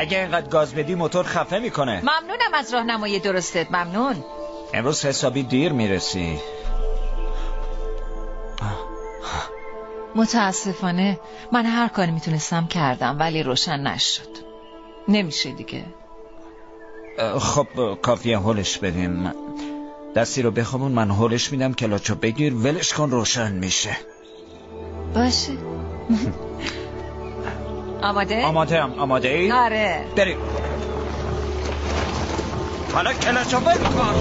اگه اینقدر گاز بدی موتور خفه می‌کنه. ممنونم از راهنمایی درستت ممنون. امروز حسابی دیر می‌رسی. متاسفانه من هر کاری می‌تونستم کردم ولی روشن نشد. نمیشه دیگه. خب کافیه هولش بدیم. دستی رو بخوابون من هولش میدم کلاچو بگیر. ولش کن روشن میشه. باشه. آماده؟ آماده هم آماده ای؟ آره. بریم. حالا کلچو بل کن.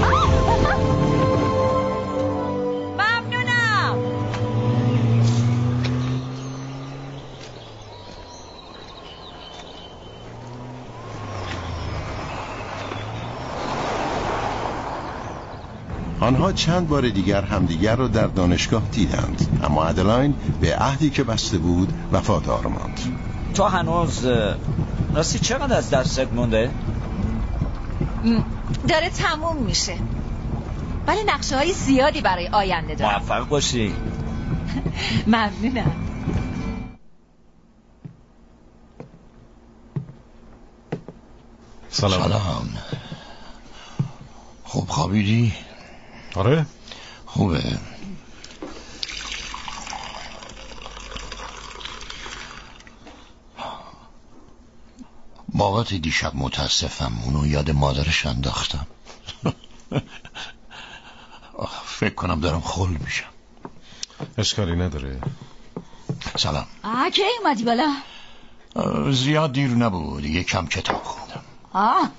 آنها چند بار دیگر همدیگر را در دانشگاه دیدند اما ادلاین به عهدی که بسته بود وفادار ماند. تو هنوز راستی چقدر از درست مونده؟ داره تموم میشه. ولی نقشه های زیادی برای آینده دارم. موفق باشی. ممنونم. سلام. سلام. خوب خوابیدی؟ آره. خوبه. بابت دیشب متاسفم. اونو یاد مادرش انداختم. فکر کنم دارم خل میشم. اشکالی نداره. سلام. آه که اومدی بالا؟ زیاد دیر نبود. یه کم کتاب خوندم. آه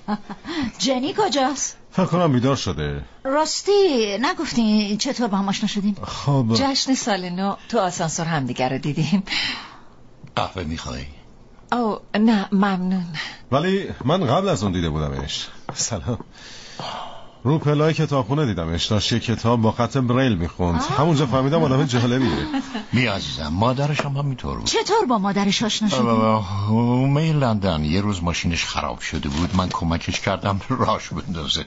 جنی کجاست؟ فکر کنم بیدار شده. راستی نگفتی چطور با هم آشنا شدیم؟ خب. جشن سال نو تو آسانسور همدیگه رو دیدیم. قهوه می‌خوای او نه ممنون ولی من قبل از اون دیده بودمش. سلام. رو پلای کتابخونه دیدمش. داشت یه کتاب با خط بریل می‌خوند. همونجا فهمیدم آدم جالبیه. می عزیزم مادرش هم همینطور بود. چطور با مادرش آشنا شدی؟ می لندن. یه روز ماشینش خراب شده بود. من کمکش کردم راش بندازه.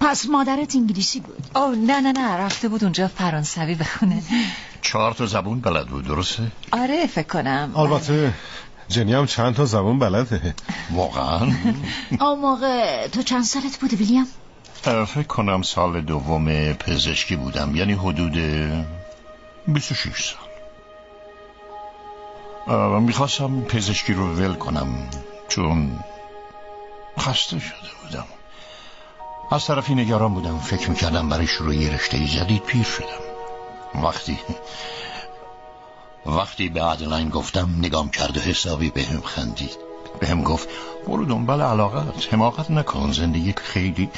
پس مادرت انگلیسی بود؟ او نه نه نه. رفته بود اونجا فرانسوی بخونه. چهار تا زبون بلد بود درسته؟ آره فکر کنم. البته جنی هم چند تا زبون بلده. واقعا؟ آن موقع تو چند سالت بوده ویلیام؟ فکر کنم سال دوم پزشکی بودم یعنی حدود 26 سال. می‌خواستم پزشکی رو ول کنم چون خسته شده بودم. از طرفی نگران بودم فکر می‌کردم برای شروع یه رشته جدید پیر شدم. وقتی وقتی به ادلاین گفتم نگام کرد و حسابی به هم خندید. به هم گفت برو دنبال علاقت حماقت نکن زندگی خیلی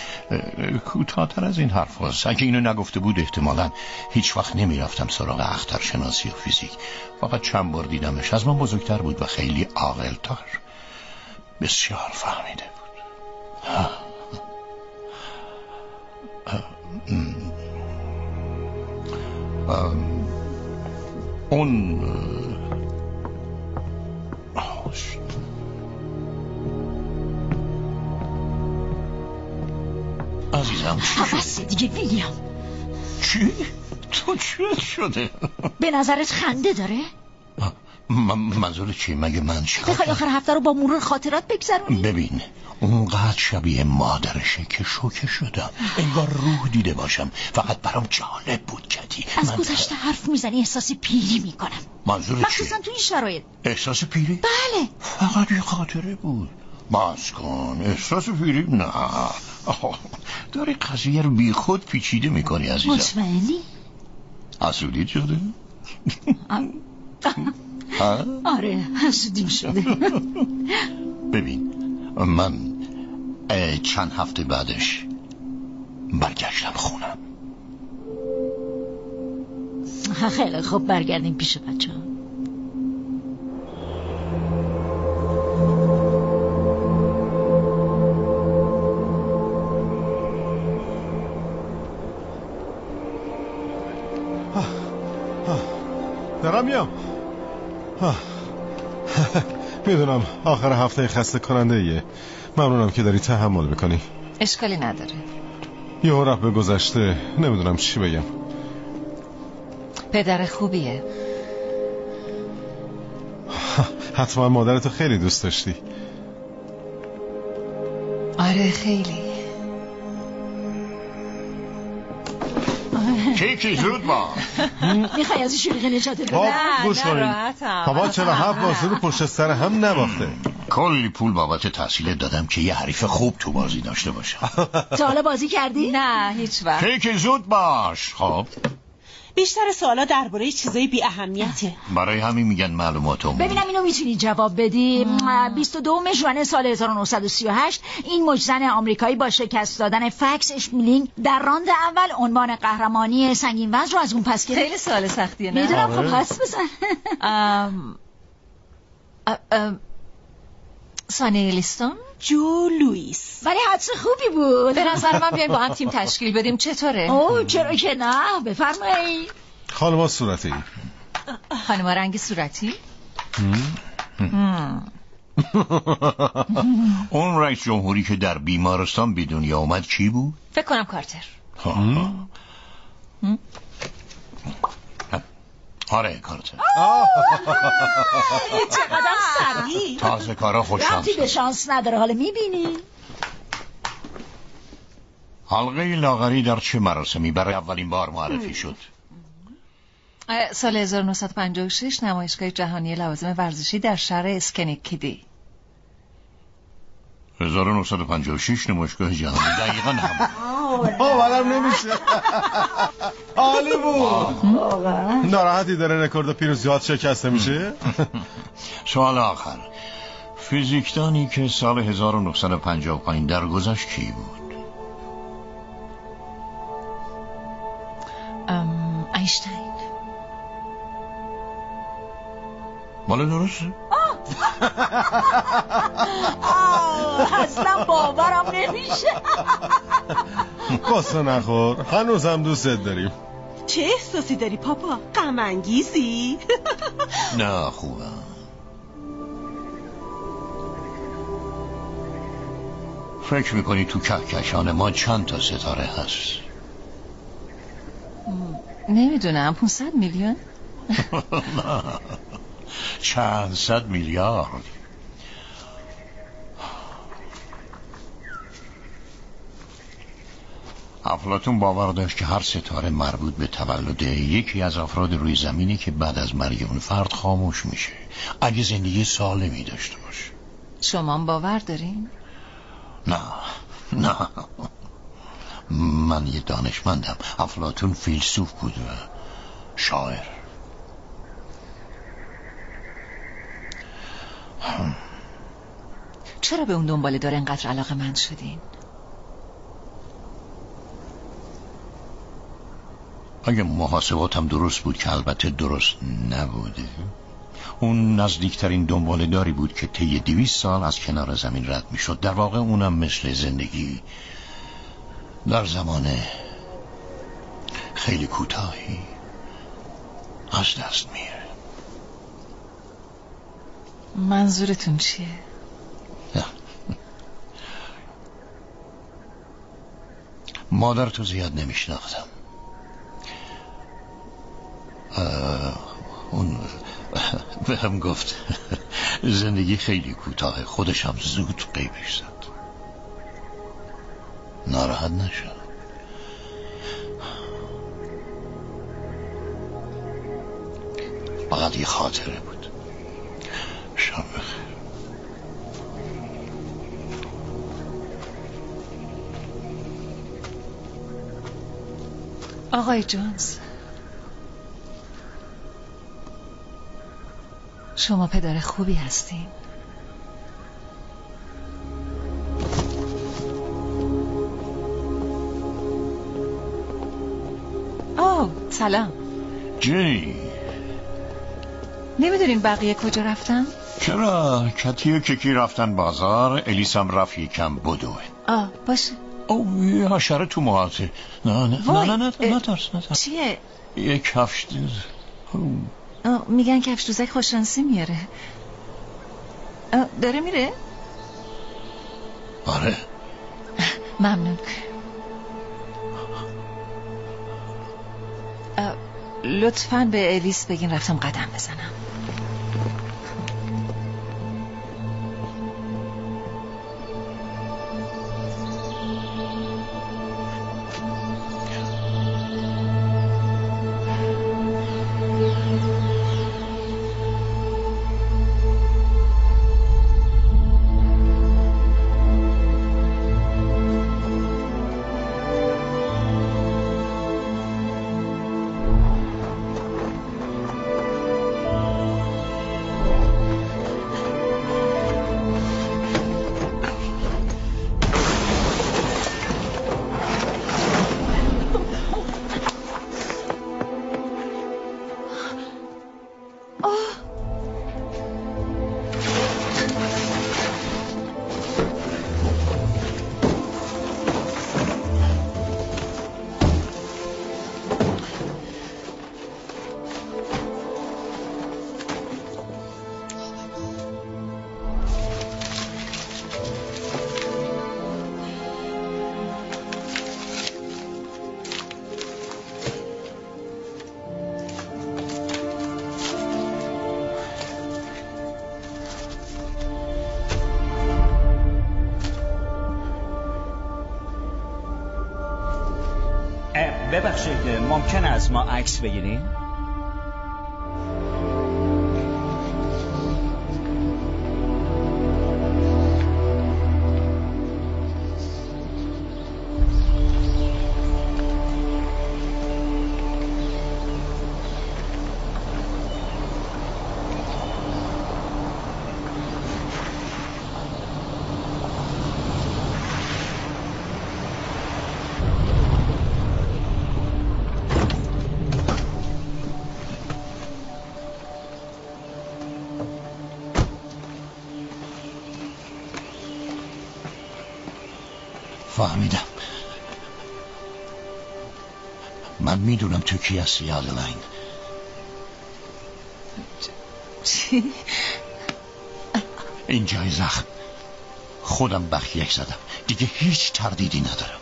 کوتاهتر از این حرف هست اگه اینو نگفته بود احتمالا هیچ وقت نمی‌رفتم سراغ اخترشناسی و فیزیک. فقط چند بار دیدمش. از من بزرگتر بود و خیلی عاقلتر. بسیار فهمیده بود. اون عزیزم بس دیگه ویلیام چی؟ تو چی شده؟ به نظرت خنده داره؟ منظور چی؟ مگه من چی؟ بخوای آخر هفته رو با مرور خاطرات بگذرونی؟ ببین اونقدر شبیه مادرشه که شوکه شدم انگار روح دیده باشم فقط برام جالب بود کدی از گذشته حرف می‌زنی احساس پیری می‌کنم منظور چی؟ مخصوصا تو این شرایط احساس پیری؟ بله فقط یه خاطره بود باز کن احساس پیری؟ نه داری قضیه رو بی خود پیچیده می‌کنی عزیزم مطمئنی؟ حسودی شده؟ آره حسودیم شده. ببین من چند هفته بعدش برگشتم خونم. خیلی خوب برگردیم پیش بچه ها دارم میام. می‌دونم آخر هفته خسته کننده ایه ممنونم که داری تحمل می‌کنی. اشکالی نداره. یه رفت به گذشته. نمی‌دونم چی بگم. پدر خوبیه. حتما مادرتو خیلی دوست داشتی. آره خیلی. کیکی زود با. می‌خوای از شوریق نجات باب گوش کنین بابا چرا هفت بازی رو پشت سر هم نباخته؟ کلی پول بابت تحصیل دادم که یه حریف خوب تو بازی داشته باشه تا حالا بازی کردی؟ نه هیچ وقت. کیکی زود باش. خب. بیشتر سوالا درباره چیزای بی اهمیته. برای همین میگن معلومات عمومی ببینم اینو می‌تونی جواب بدی. 22 ژوئن سال 1938 این مجزن آمریکایی با شکست دادن فکس اشمیلینگ در راند اول عنوان قهرمانی سنگین وزن رو از اون پس گرفت. خیلی سوال سختیه نه؟ می‌دونم خب پس بزن. سانی لیستون؟ جو لوئیس ولی حدس خوبی بود. به نظر من بیایم با هم تیم تشکیل بدیم. چطوره؟ اوه چرا که نه. بفرمایید خانما صورتی. خانما رنگ صورتی؟ اون رئیس جمهوری که در بیمارستان به دنیا اومد کی بود؟ فکر کنم کارتر. آره کارتر چقدر سریع. تازه کارا خوششانس ربطی به شانس نداره. حالا می‌بینی؟ حلقه لاغری در چه مراسمی؟ برای اولین بار معرفی شد. سال 1956 نمایشگاه جهانی لوازم ورزشی در شهر اسکنیکیدی. 1956 نمایشگاه جهانی. دقیقا هم باورم نمیشه. عالی بود. ناراحتی داره رکورد پیروز زیاد شکسته میشه. سوال آخر. فیزیکدانی که سال 1955 در گذشت کی بود؟ ام، اینشتین مال درسته؟ آه، اصلا باورم نمیشه قصه نخور هنوزم دوستت داریم چه احساسی داری پاپا؟ غم انگیزی؟ نه خوبه فکر می‌کنی تو کهکشان ما چند تا ستاره هست؟ نمی‌دونم 500 میلیون نه چند صد میلیارد. افلاتون باور داشت که هر ستاره مربوط به تولد یکی از افراد روی زمینی که بعد از مرگ اون فرد خاموش میشه. اگه زندگی سالمی داشته باشه. شما باور دارین؟ نه. نه. من یه دانشمندم. افلاتون فیلسوف بود و شاعر. چرا به اون دنباله داره انقدر علاقه من شدین؟ اگه محاسباتم درست بود که البته درست نبوده اون نزدیکترین دنباله داری بود که طی دویست سال از کنار زمین رد می شد در واقع اونم مثل زندگی در زمان خیلی کوتاهی از دست میره منظورتون چیه؟ مادر تو زیاد نمیشناختم. اون به هم گفت زندگی خیلی کوتاه خودش هم زود قیبش زد. ناراحت نشد فقط یه خاطره بود. آقای جونز. شما پدر خوبی هستین. آه سلام. جی نمی‌دونین بقیه کجا رفتن؟ چرا؟ کتی و ککی رفتن بازار الیسم رفت یکم بدوه. آه باشه. او یه حشره تو محاطه. نه نه نه نه نه نه نترس نترس چیه؟ یه کفش میگن کفش دوزک خوششانسی میاره. داره میره؟ آره. ممنون. لطفا به الیس بگین رفتم قدم بزنم. من می‌دونم تو کی هستی آدلاین چی؟ این جای زخم. خودم بخیک زدم. دیگه هیچ تردیدی ندارم.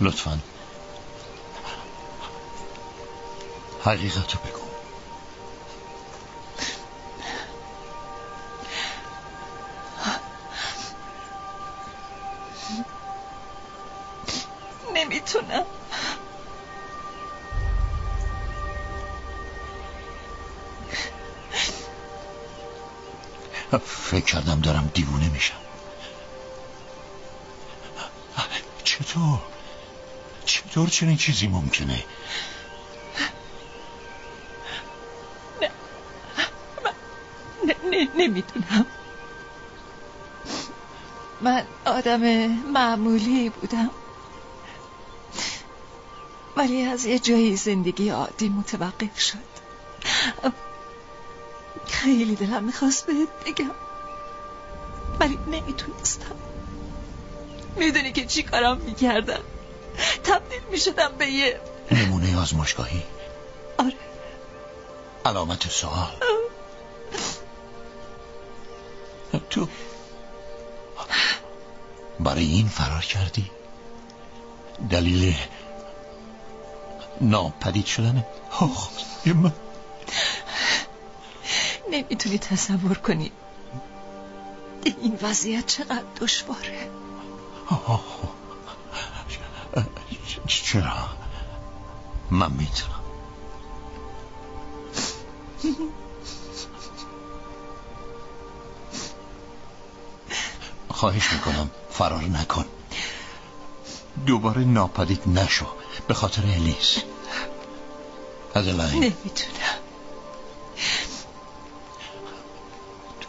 لطفا. حقیقتو بگو. کردم دارم دیوونه میشم. چطور؟ چطور چنین چیزی ممکنه؟ نه نمی‌تونم من آدم معمولی بودم. ولی از یه جایی زندگی عادی متوقف شد. خیلی دلم می‌خواست بهت بگم. ولی نمی‌تونستم. می‌دونی که چی کارم می‌کردم. تبدیل می‌شدم به یه نمونه آزمایشگاهی. آره. علامت سوال. تو برای این فرار کردی؟ دلیل ناپدید شدن؟ خدای من نمی‌تونی تصور کنی. این وضعیت چقدر دشواره؟ چرا؟ من می‌تونم. خواهش می‌کنم فرار نکن. دوباره ناپدید نشو. به خاطر الیس ادلاین نمی‌تونم.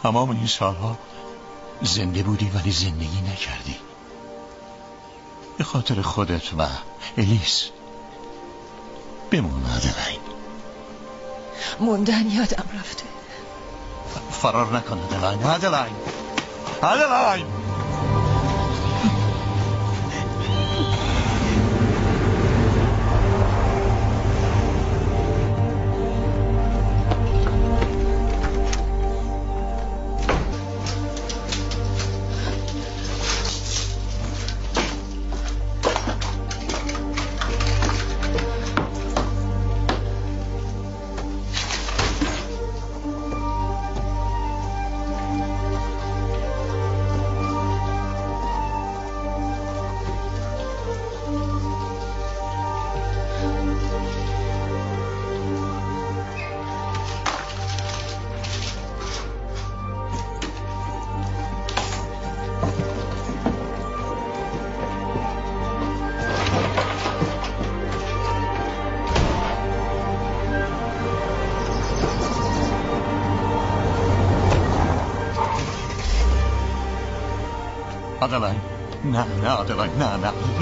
تمام این سالها زنده بودی ولی زندگی نکردی. به خاطر خودت و الیس. بمون ادلاین موندن یادم رفته. فرار نکن ادلاین ادلاین ادلاین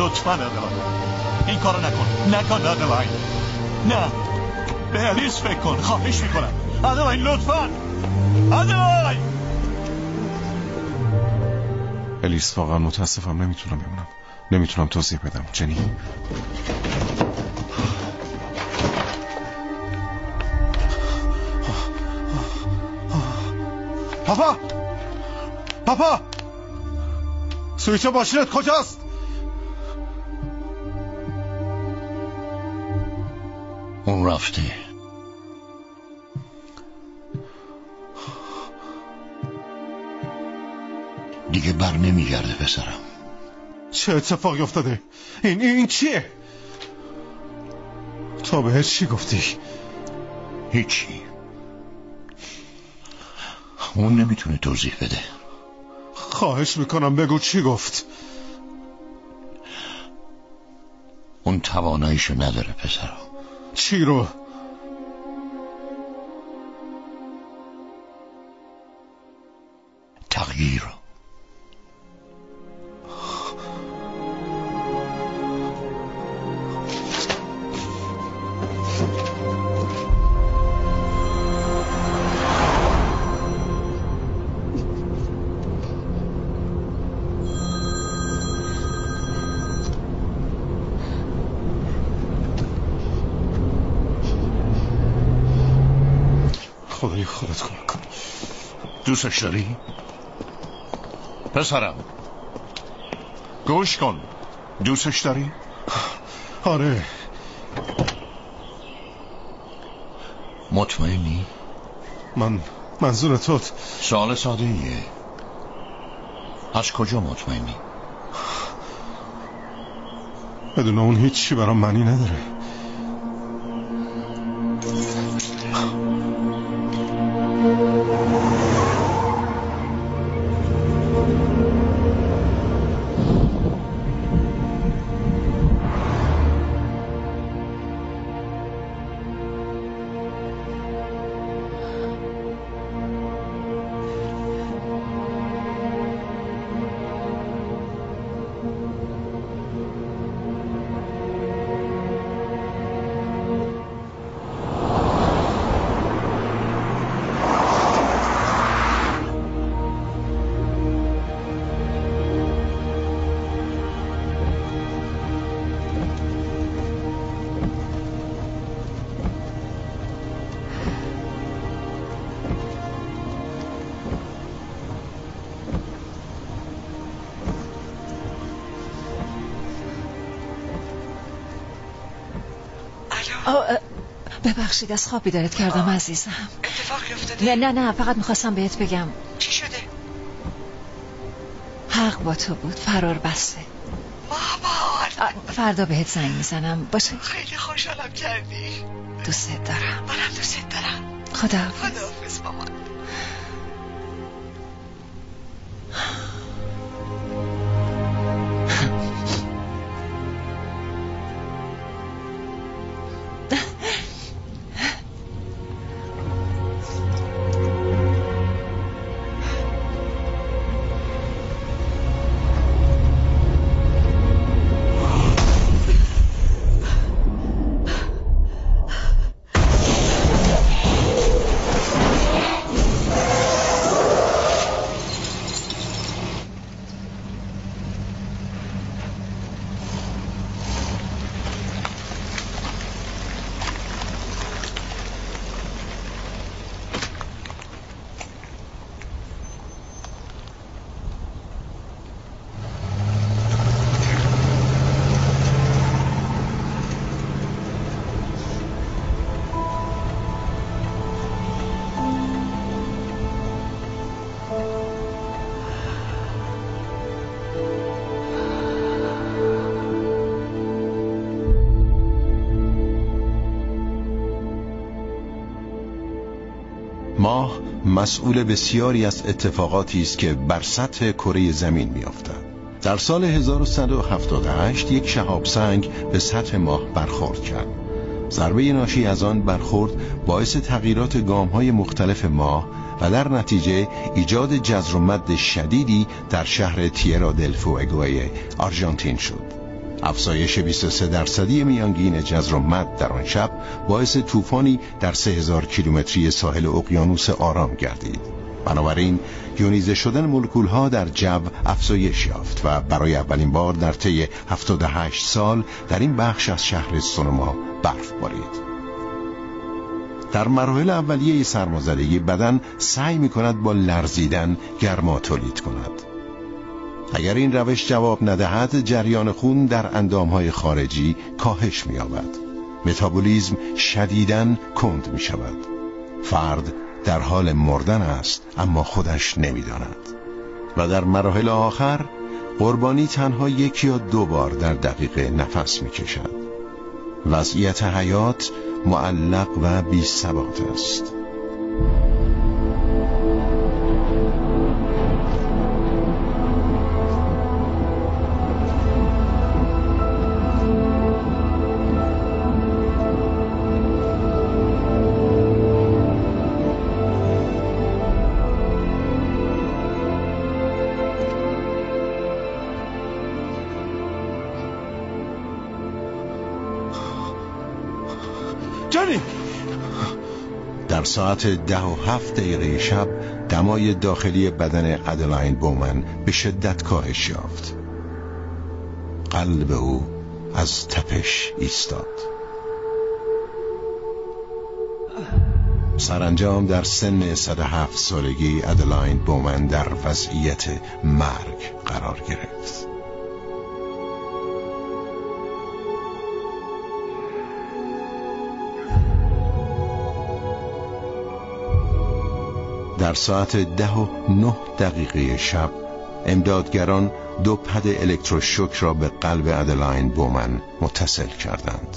لطفا آدلاین این کارو نکن. نکن آدلاین نه به الیس فکر کن. خواهش می‌کنم. آدلاین لطفا. آدلاین الیس واقعا متاسفم. نمی‌تونم بمونم. نمی‌تونم توضیح بدم. جنی. پاپا! پاپا! سویچ ماشینت کجاست؟ رفته دیگه بر نمیگرده پسرم. چه اتفاقی افتاده؟ این این چیه؟ تو به چی گفتی؟ هیچی. اون نمی‌تونه توضیح بده. خواهش می‌کنم بگو چی گفت. اون تواناییشو نداره پسرم. چی رو تغییر. دوستش داری؟ پسرم گوش کن دوستش داری؟ آره مطمئنی؟ من منظور توت سوال ساده ایه از کجا مطمئنی؟ بدون اون هیچی برام معنی نداره ببخشید از خواب بیدارت کردم عزیزم. اتفاقی افتاده؟ نه نه نه فقط می‌خواستم بهت بگم. چی شده؟ حق با تو بود فرار بسته. مامان فردا بهت زنگ می‌زنم. باشه؟ خیلی خوشحالم کردی. دوست دارم. منم دوست دارم. خدا خداحافظ مامان مسئول بسیاری از اتفاقاتی است که بر سطح کره زمین میافتند. در سال 1178 یک شهاب سنگ به سطح ماه برخورد کرد. ضربه ناشی از آن برخورد باعث تغییرات گام های مختلف ماه و در نتیجه ایجاد جزر و مد شدیدی در شهر تیرا دل فوئگوی آرژانتین شد. افزایش 23 درصدی میانگین جزر و مد در آن شب باعث طوفانی در 3000 کیلومتری ساحل اقیانوس آرام گردید. بنابراین یونیزه شدن مولکول ها در جو افزایش یافت و برای اولین بار در طی 78 سال در این بخش از شهر سونوما برف بارید. در مراحل اولیه سرمازدگی بدن سعی می کند با لرزیدن گرما تولید کند. اگر این روش جواب ندهد جریان خون در اندامهای خارجی کاهش می‌یابد. متابولیزم شدیداً کند می شود. فرد در حال مردن است اما خودش نمی‌داند و در مراحل آخر قربانی تنها یک یا دو بار در دقیقه نفس می کشد وضعیت حیات معلق و بی ثبات است ساعت ده و هفت دقیقه شب دمای داخلی بدن ادلاین بومن به شدت کاهش یافت. قلب او از تپش ایستاد. سرانجام در سن 107 سالگی ادلاین بومن در وضعیت مرگ قرار گرفت. در ساعت ده و نه دقیقه شب امدادگران دو پد الکتروشوک را به قلب ادلاین بومن متصل کردند.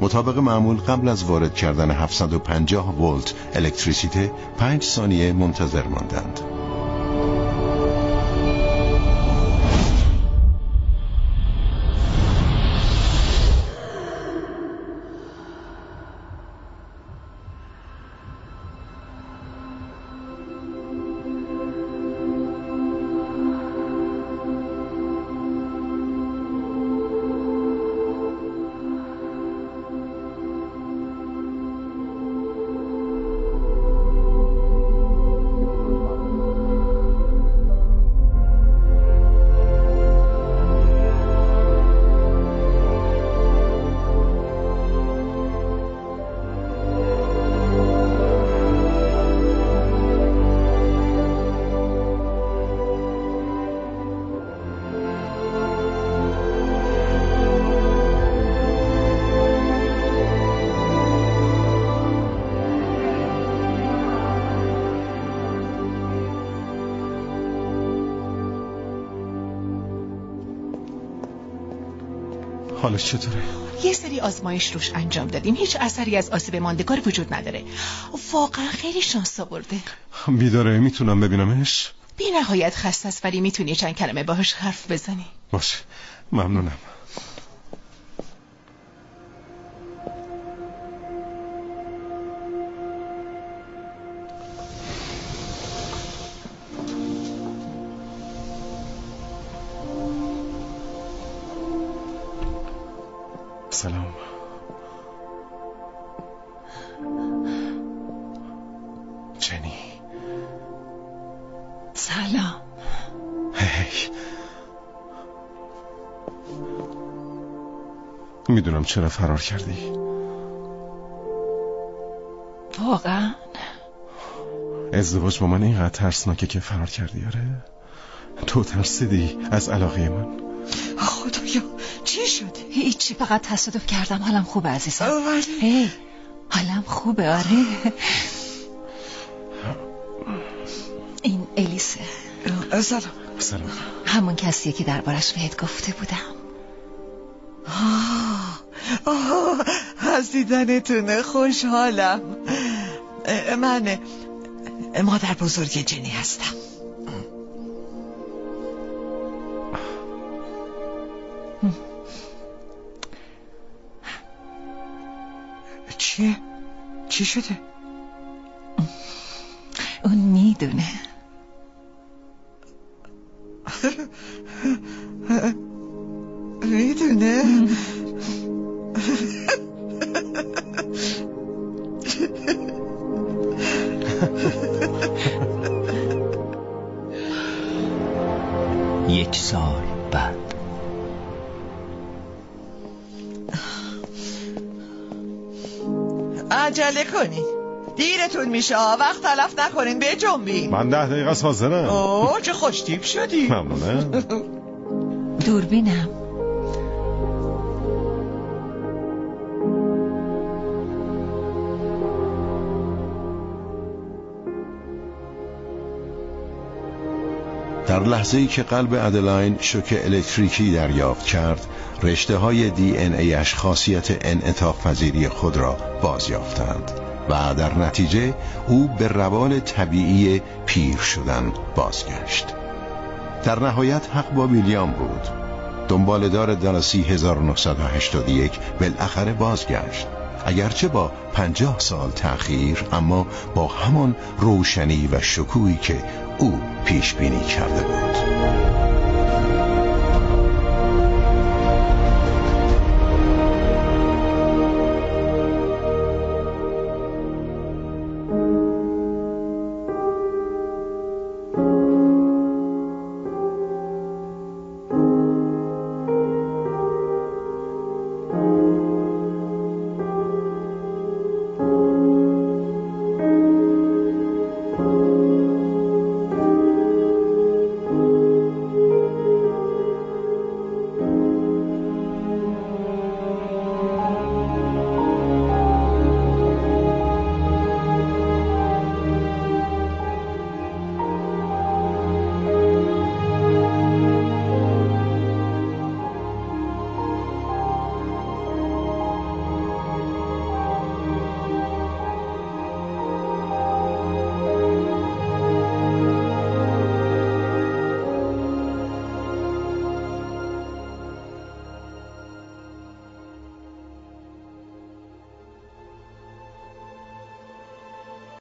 مطابق معمول قبل از وارد کردن 750 ولت الکتریسیته پنج ثانیه منتظر ماندند. حالش چطوره؟ یه سری آزمایش روش انجام دادیم. هیچ اثری از آسیب ماندگار وجود نداره. واقعا خیلی شانس آورده. بیداره می‌تونم ببینمش؟ بی نهایت خسته است ولی می‌تونی چند کلمه باهاش حرف بزنی. باشه. ممنونم. چرا فرار کردی؟ واقعا. ازدواج با من اینقدر ترسناکه که فرار کردی آره؟ تو ترسیدی از علاقه من. خدایا چی شد؟ هیچی فقط تصادف کردم. حالم خوبه عزیزم. ولی هی حالم خوبه آره. این الیسه. سلام. سلام. همون کسیه که دربارش بهت گفته بودم. از دیدنتون خوشحالم من مادر بزرگ جنی هستم چیه؟ چی شده؟ اون می‌دونه یک سال بعد. عجله کنین دیرتون میشه وقت تلف نکنین به جنبین من ده دقیقه است حاضرم اوه چه خوشتیب شدی. ممنونه. دوربینم. در لحظه ای که قلب ادلاین شوک الکتریکی دریافت کرد رشته های دی ان ایش خاصیت انعطاف پذیری خود را بازیافتند و در نتیجه او به روال طبیعی پیر شدن بازگشت. در نهایت حق با ویلیام بود. دنبالدار دالاسی 1981 بالاخره بازگشت. اگرچه با پنجاه سال تأخیر اما با همان روشنی و شکوهی که او پیش بینی کرده بود.